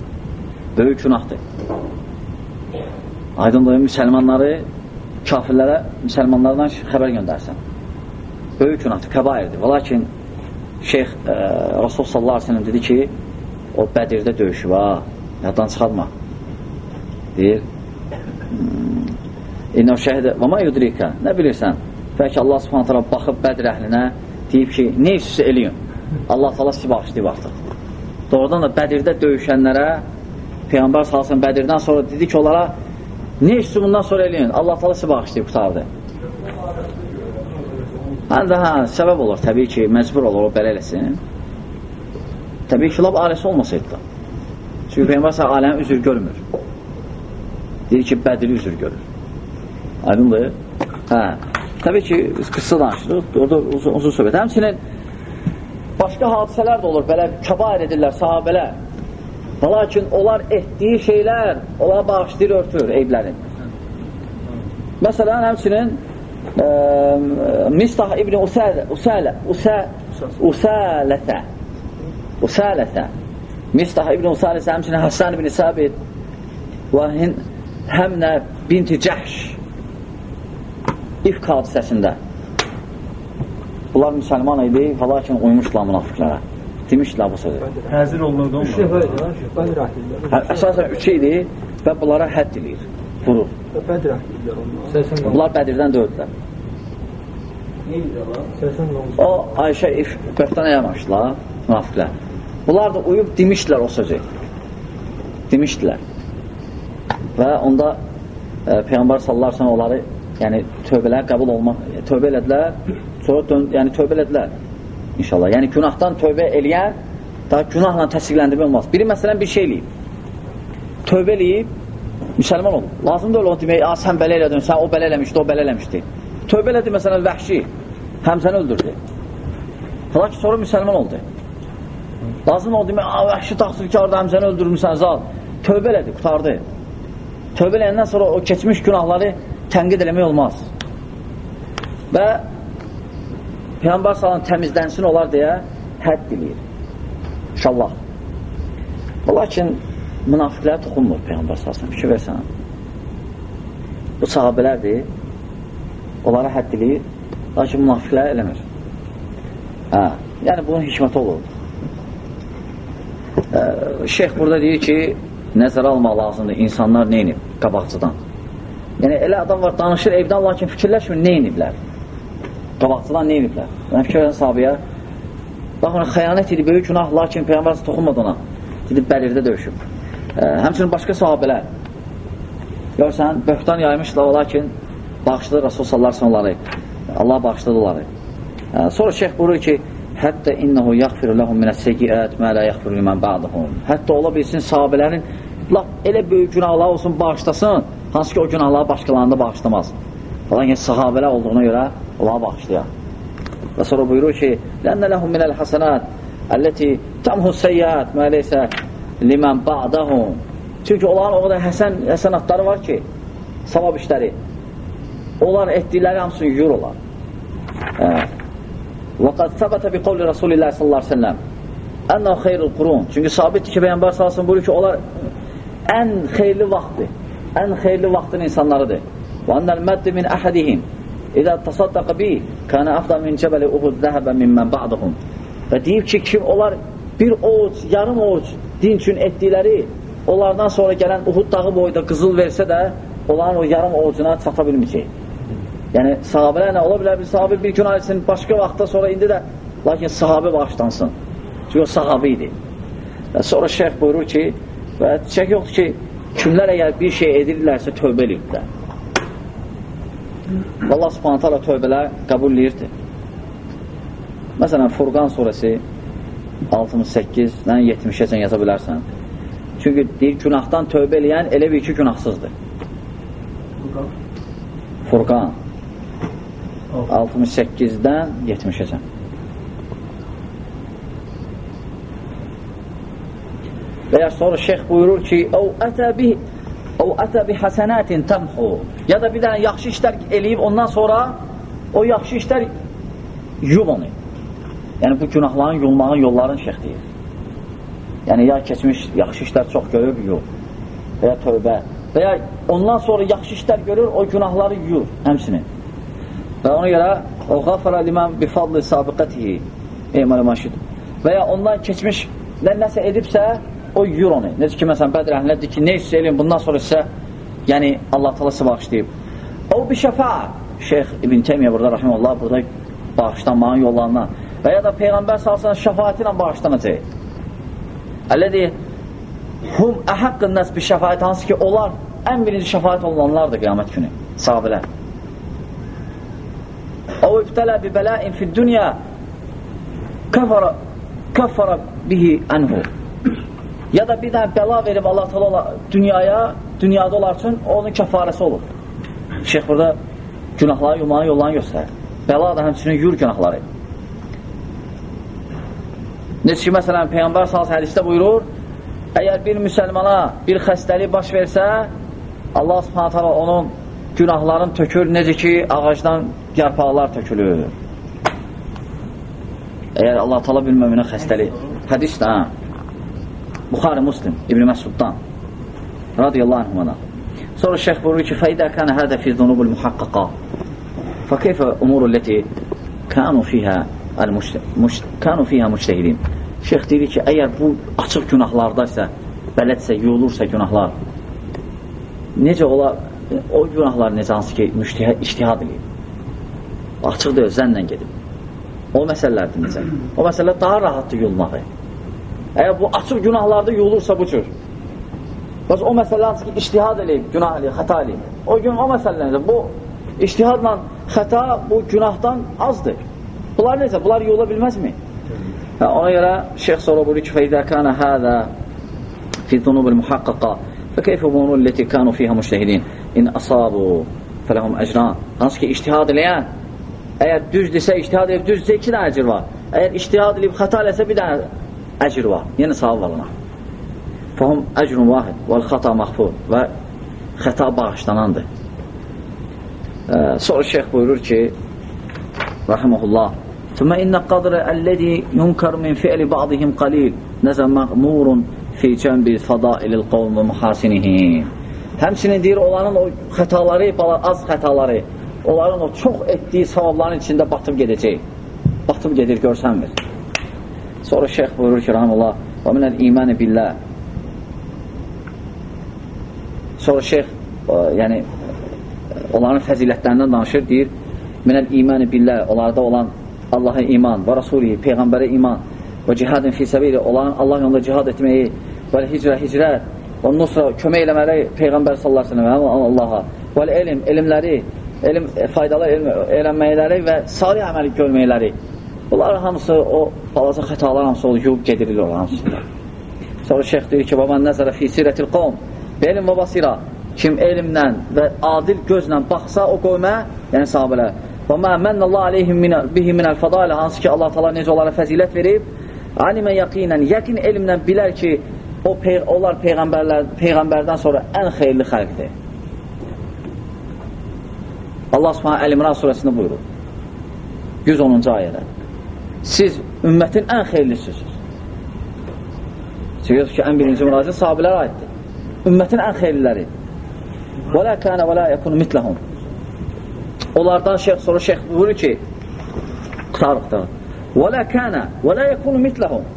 Böyük günahdır. Aydındır, müsəlmanları kafirlərə, müsəlmanlardan xəbər göndərsən. Böyük günahdır, kəbairdir. Və lakin Şeyx e, Rasul sallallahu aleyhi ve sellem dedi ki, o Bədirdə döyüşüb, ha, yaddan çıxartma. Deyir, İnnə şəhidə və ma yudrikə nə bilirsən? Bəlkə Allah subhanət hala baxıb Bədir əhlinə deyib ki, ne üstüsə eləyin? Allah tala sizi bağışlayıb artıq. Doğrudan da Bədirdə döyüşənlərə Peyğəmbər salsın Bədirdən sonra dedi ki, onlara ne üstü bundan sonra eləyin? Allah tala sizi bağışlayıb qutardı. Hə, səbəb olur, təbii ki, məcbur olur, o belə eləsin. Təbii ki, lab aləsi olmasaydı da. Çünki Peyğəmbər salsın aləmi üzür görmür. Deyir ki, Bədiri üzür görür. Aydındır? Hə. Təbii ki, biz qısa danışırıq, orada uzun, uzun söhbət. Həmçinin başqa hadisələr də olur, belə kəbair edirlər sahabələr. Lakin onlar etdiyi şeylər, onlara bağışlayır, örtür eyblərin. Məsələn, həmçinin ə, Mistah İbni Usələ, Usələ, Usə, Usələtə, Usələtə, Mistah İbni Usələ həmçinin Həsən İbni Səbit və Həmnə binti Cəhş İfk hadisəsində. Bunlar müsəlman idi lakin uymuşlar münafiqlərə demişdilər bu sözü Həzir olunurdu mu? nəfər idi Bədir əhlidirlər. Hə, əsasən üç idi və bunlara hədd eləyir vurur. Bədir əhlidirlər onlar. Bunlar Bədirdən dördülər. O Ayşə if böhtan yamaşdılar münafiqlər. Bunlar da uyub demişdilər o sözü. Demişdilər. Və onda e, Peyğəmbər əleyhi onları yəni tövbələr qəbul olmaq tövbə elədilər sonra dön, yəni tövbə elədilər inşallah. Yəni günahdan tövbə eləyən daha günahla təsdiqləndirmə olmaz. Biri məsələn bir şey eləyib. Tövbə eləyib müsəlman olur. Lazım deyil o demək, "A sən belə elədin, sən o belə eləmişdi, o belə eləmişdi." Tövbə elədi məsələn vəhşi, Həmzəni öldürdü. Ki sonra müsəlman oldu. Lazım o demək, "A vəhşi təqsirkardı, Həmzəni öldürmüsən zal." Tövbə elədi, qutardı. Tövbə eləyəndən sonra o keçmiş günahları tənqid eləmək olmaz. Və Peyğəmbər salan təmizlənsin olar deyə hədd eləyir. İnşallah. Lakin münafiqlərə toxunmur Peyğəmbər salsın. Fikir versən. Bu sahabələrdir. Onlara hədd eləyir. Lakin münafiqlər eləmir. Hə. Yəni bunun hikməti olur. Ee, şeyx burada deyir ki, nəzərə almaq lazımdır insanlar neynib qabaqçıdan. Yəni elə adam var danışır evdən lakin fikirləşmir neyniblər. Qabaqçıdan neyniblər. Mən fikir verən sahabəyə baxın xəyanət edib böyük günah lakin Peyğəmbər toxunmadı ona. Gedib Bədirdə döyüşüb. Ə, həmçinin başqa sahabələr görsən böhtan yaymışlar lakin bağışladı Rasul sallallahu onları. Allah bağışladı onları. Ə, sonra şeyx buyurur ki Hətta innehu yaghfiru lahum min as-sayyi'at ma la yaghfiru liman ba'dahum. Hətta ola bilsin sahabələrin lap elə böyük günahlar olsun bağışlasın, hansı ki o günahları başqalarında bağışlamaz. Falan ki sahabələr olduğuna görə Allaha bağışlayaq. Və sonra buyurur ki, Lənnə ləhum minəl hasanat əlləti tamhu səyyət mələysə limən ba'dahum. Çünki onların o qədər həsən, həsənatları var ki, savab işləri. Onlar etdikləri hamısını yuyur olar. Hə. Və qəd səbətə bi qovli Rasulillah sallallahu aleyhi ve selləm ənə xeyrül qurun. Çünki sabitdir ki, Peyyambər sallallahu buyurur ki, onlar ən xeyirli vaxtdır. Ən xeyirli vaxtın insanlarıdır. Və ənəl məddi min əhədihim. İzə təsaddaqa bi kana afdal min cəbəli uhud zəhəbə mimmən ba'dahum və deyib ki kim onlar bir oğuc, yarım oğuc din üçün etdikləri onlardan sonra gələn Uhud dağı boyda qızıl versə də onların o yarım oğucuna çata bilməyəcək Yəni sahabələr nə ola bilər? Bir sahabə bir gün ayırsın, başqa vaxtda sonra indi də lakin sahabə bağışlansın. Çünki o sahabə idi. Və sonra şeyx buyurur ki, və çək yoxdur ki, kimlər əgər bir şey edirlərsə tövbə edirlər. Allah subhanət hala tövbələr qəbul edirdi. Məsələn, Furqan surəsi 68-dən 70-əcən yaza bilərsən. Çünki deyir, günahdan tövbə eləyən elə bir ki, günahsızdır. Furqan 68-dən 70-ə. Və ya sonra şeyx buyurur ki, "Əv ətə bi əv ətə bi hasenatin tamhu." Ya da bir dənə yaxşı işlər eləyib ondan sonra o yaxşı işlər yub onu. Yəni bu günahların yolmağın yollarını şeyx deyir. Yəni ya keçmiş yaxşı işlər çox görüb yub və ya tövbə və ya ondan sonra yaxşı işlər görür, o günahları yuyur həmsinin. Və ona görə o qafara limən bifadlı sabiqətihi emələ maşid və ya ondan keçmiş nəsə edibsə o yuyur onu. Necə ki, məsələn, Bədr əhlinə deyir ki, nə isə eləyin, bundan sonra sizə yəni Allah talası bağışlayıb. O bir şəfa Şeyx İbn Teymiyyə burada, rahiməllah, burada bağışlanmağın yollarına və ya da Peyğəmbər salsana şəfaati ilə bağışlanacaq. Əllədir, hum əhəqqın nəs bir şəfaət, hansı ki, onlar ən birinci şəfaət olunanlardır qiyamət günü, sahabilər. O ibtələ bi bələin fi dünya kəfara bihi ənhu Ya da bir dənə bəla verib Allah təala dünyaya, dünyada onlar üçün onun kəfarəsi olur. Şeyx burada günahları yumağın yollarını göstərir. Bəla da həmçinin yur günahları. Necə ki, məsələn, Peyğəmbər sallallahu hədisdə buyurur, əgər bir müsəlmana bir xəstəlik baş versə, Allah subhanət hala onun günahlarını tökür, necə ki, ağacdan yarpaqlar tökülür. Əgər Allah tala bir möminə xəstəlik, hədis də, hə? Buxari Muslim İbn Məsuddan radiyallahu anhumana. Sonra şeyh buyurur ki, فَإِذَا كَانَ هَذَا فِي ذُنُوبِ الْمُحَقَّقَةِ فَكَيْفَ أُمُورُ الَّتِي كَانُوا فِيهَا كَانُوا فِيهَا مُجْتَهِدِينَ Şeyh deyir ki, əgər bu açıq günahlardaysa, bələdsə, yuyulursa günahlar, necə ola, o günahlar necə hansı ki, müştihad, iştihad edir. Açıq deyil, zənlə gedib. O məsələlərdir necə? O məsələ daha rahatdır yolmağı. Əgər bu açıq günahlarda yolursa bu cür. Bəs o məsələ hansı ki, iştihad eləyib, günah eləyib, xəta eləyib. O gün o məsələlərdə bu iştihadla xəta bu günahdan azdır. Bunlar necə? Bunlar yola bilməzmi? Hə, ona görə şeyx sonra buyurur ki, فَإِذَا كَانَ هَذَا فِي ذُنُوبِ الْمُحَقَّقَ فَكَيْفَ بُنُوا الَّتِي كَانُوا فِيهَا مُجْتَهِدِينَ إِنْ أَصَابُوا فَلَهُمْ أَجْرَانِ Hansı ki, iştihad eləyən əgər düz desə, iştihad edib düzdsə iki dənə əcr var. Əgər iştihad edib xəta eləsə bir dənə əcr var, yenə savab var ona. Fəhum əcrun vahid, vəl-xata mahfur və xəta bağışlanandır. Ə, sonra şeyx buyurur ki, rəhiməhullah, Thumma inna qadra alladhi yunkar min fi'li ba'dihim qalil, nəzə məğmurun fi cənbi fadailil qavm və mühasinihim. Həmçinin deyir, onların o xətaları, az xətaları, onların o çox etdiyi savabların içində batıb gedəcək. Batıb gedir, görsənmir. Sonra şeyx buyurur ki, rahimullah, və minəl imanı billah. Sonra şeyx, ə, yəni, onların fəzilətlərindən danışır, deyir, minəl imanı billah, onlarda olan Allaha iman və Rasulihi, Peyğəmbərə iman və cihadın fi səbili, olan Allah yolunda cihad etməyi və hicrə, hicrə və nusra, kömək eləməli Peyğəmbər sallallahu aleyhi sellem Allaha və elm, elmləri, elm, faydalı elm öyrənməkləri və salih əməli görməkləri Bunlar hamısı o balaca xətalar hamısı o yub gedilir o hamısında. Sonra şeyx deyir ki, baban nəzərə fi sirətil qovm elm və basira kim elmlə və adil gözlə baxsa o qovmə, yəni sahabələr və mə mənnəllah aleyhim bihi minəl fədailə hansı ki Allah tala necə onlara fəzilət verib alimə yaqinən, yəqin elmlə bilər ki o pey onlar peyğəmbərlər peyğəmbərdən sonra ən xeyirli xalqdır. Allah Subhanahu Əl-İmran surəsində buyurur. 110-cu ayədə siz ümmətin ən xeyirlisisiniz. Çünki ki, ən birinci müraciət sahabilərə aiddir. Ümmətin ən xeyirliləri. Və lə kənə və lə yəkunu mitləhum. Onlardan şeyx sonra şeyx buyurur ki, qutarıqda. Və lə kənə və lə yəkunu mitləhum.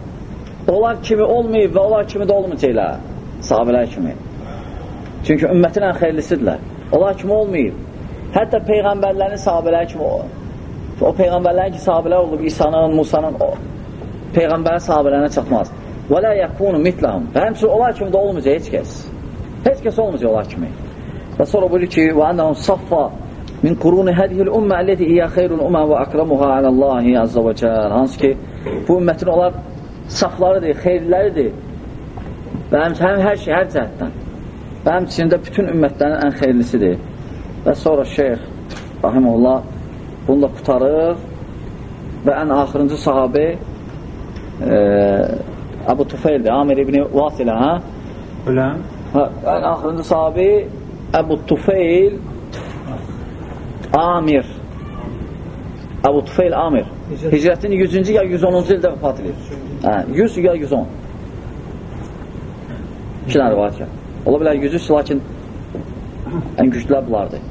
Onlar kimi olmayıb və onlar kimi də olmayacaqlar. Sahabilər kimi. Çünki ümmətin ən xeyirlisidirlər. Onlar kimi olmayıb. Hətta peyğəmbərlərin sahabələri kimi olur. O peyğəmbərlərin ki, sahabələr olub, İsa'nın, Musanın, o peyğəmbərin sahabələrinə çatmaz. Və lə yəkunu mitləhum. Və həmçin onlar kimi də olmayacaq heç kəs. Heç kəs olmayacaq onlar kimi. Və sonra buyurur ki, və ənəhum saffa min quruni hədihil ümmə əlləti iyə xeyrul ümmə və əkramuha aləllahi azza və cəl. Hansı ki, bu ümmətin onlar saflarıdır, xeyirləridir. Və həmçinin hər şey, hər cəhətdən. Və həmçində bütün ümmətlərin ən xeyirlisidir. Və sonra şeyx, rahimullah, bunu da qutarır və ən axırıncı sahabi e, Əbu Tufeyldir, Amir ibn Vasilə, hə? Ölən hə? Ən axırıncı sahabi Əbu Tufeyl Amir Əbu Tufeyl Amir Hicrətin 100-cü ya 110-cu ildə vəfat edir. Hə, 100 ya 110. İki dənə rivayət gəlir. Ola bilər 100, lakin ən güclülər bunlardır.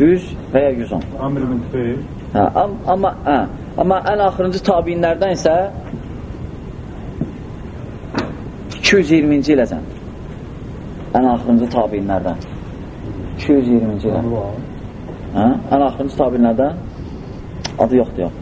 100 və ya 110. Amir ibn Tüfeyl Hə, am, amma, hə, amma ən axırıncı tabinlərdən isə 220-ci iləcən. Ən axırıncı tabinlərdən. 220-ci ilə. Hə? Ən axırıncı tabinlərdən adı yoxdur, yox.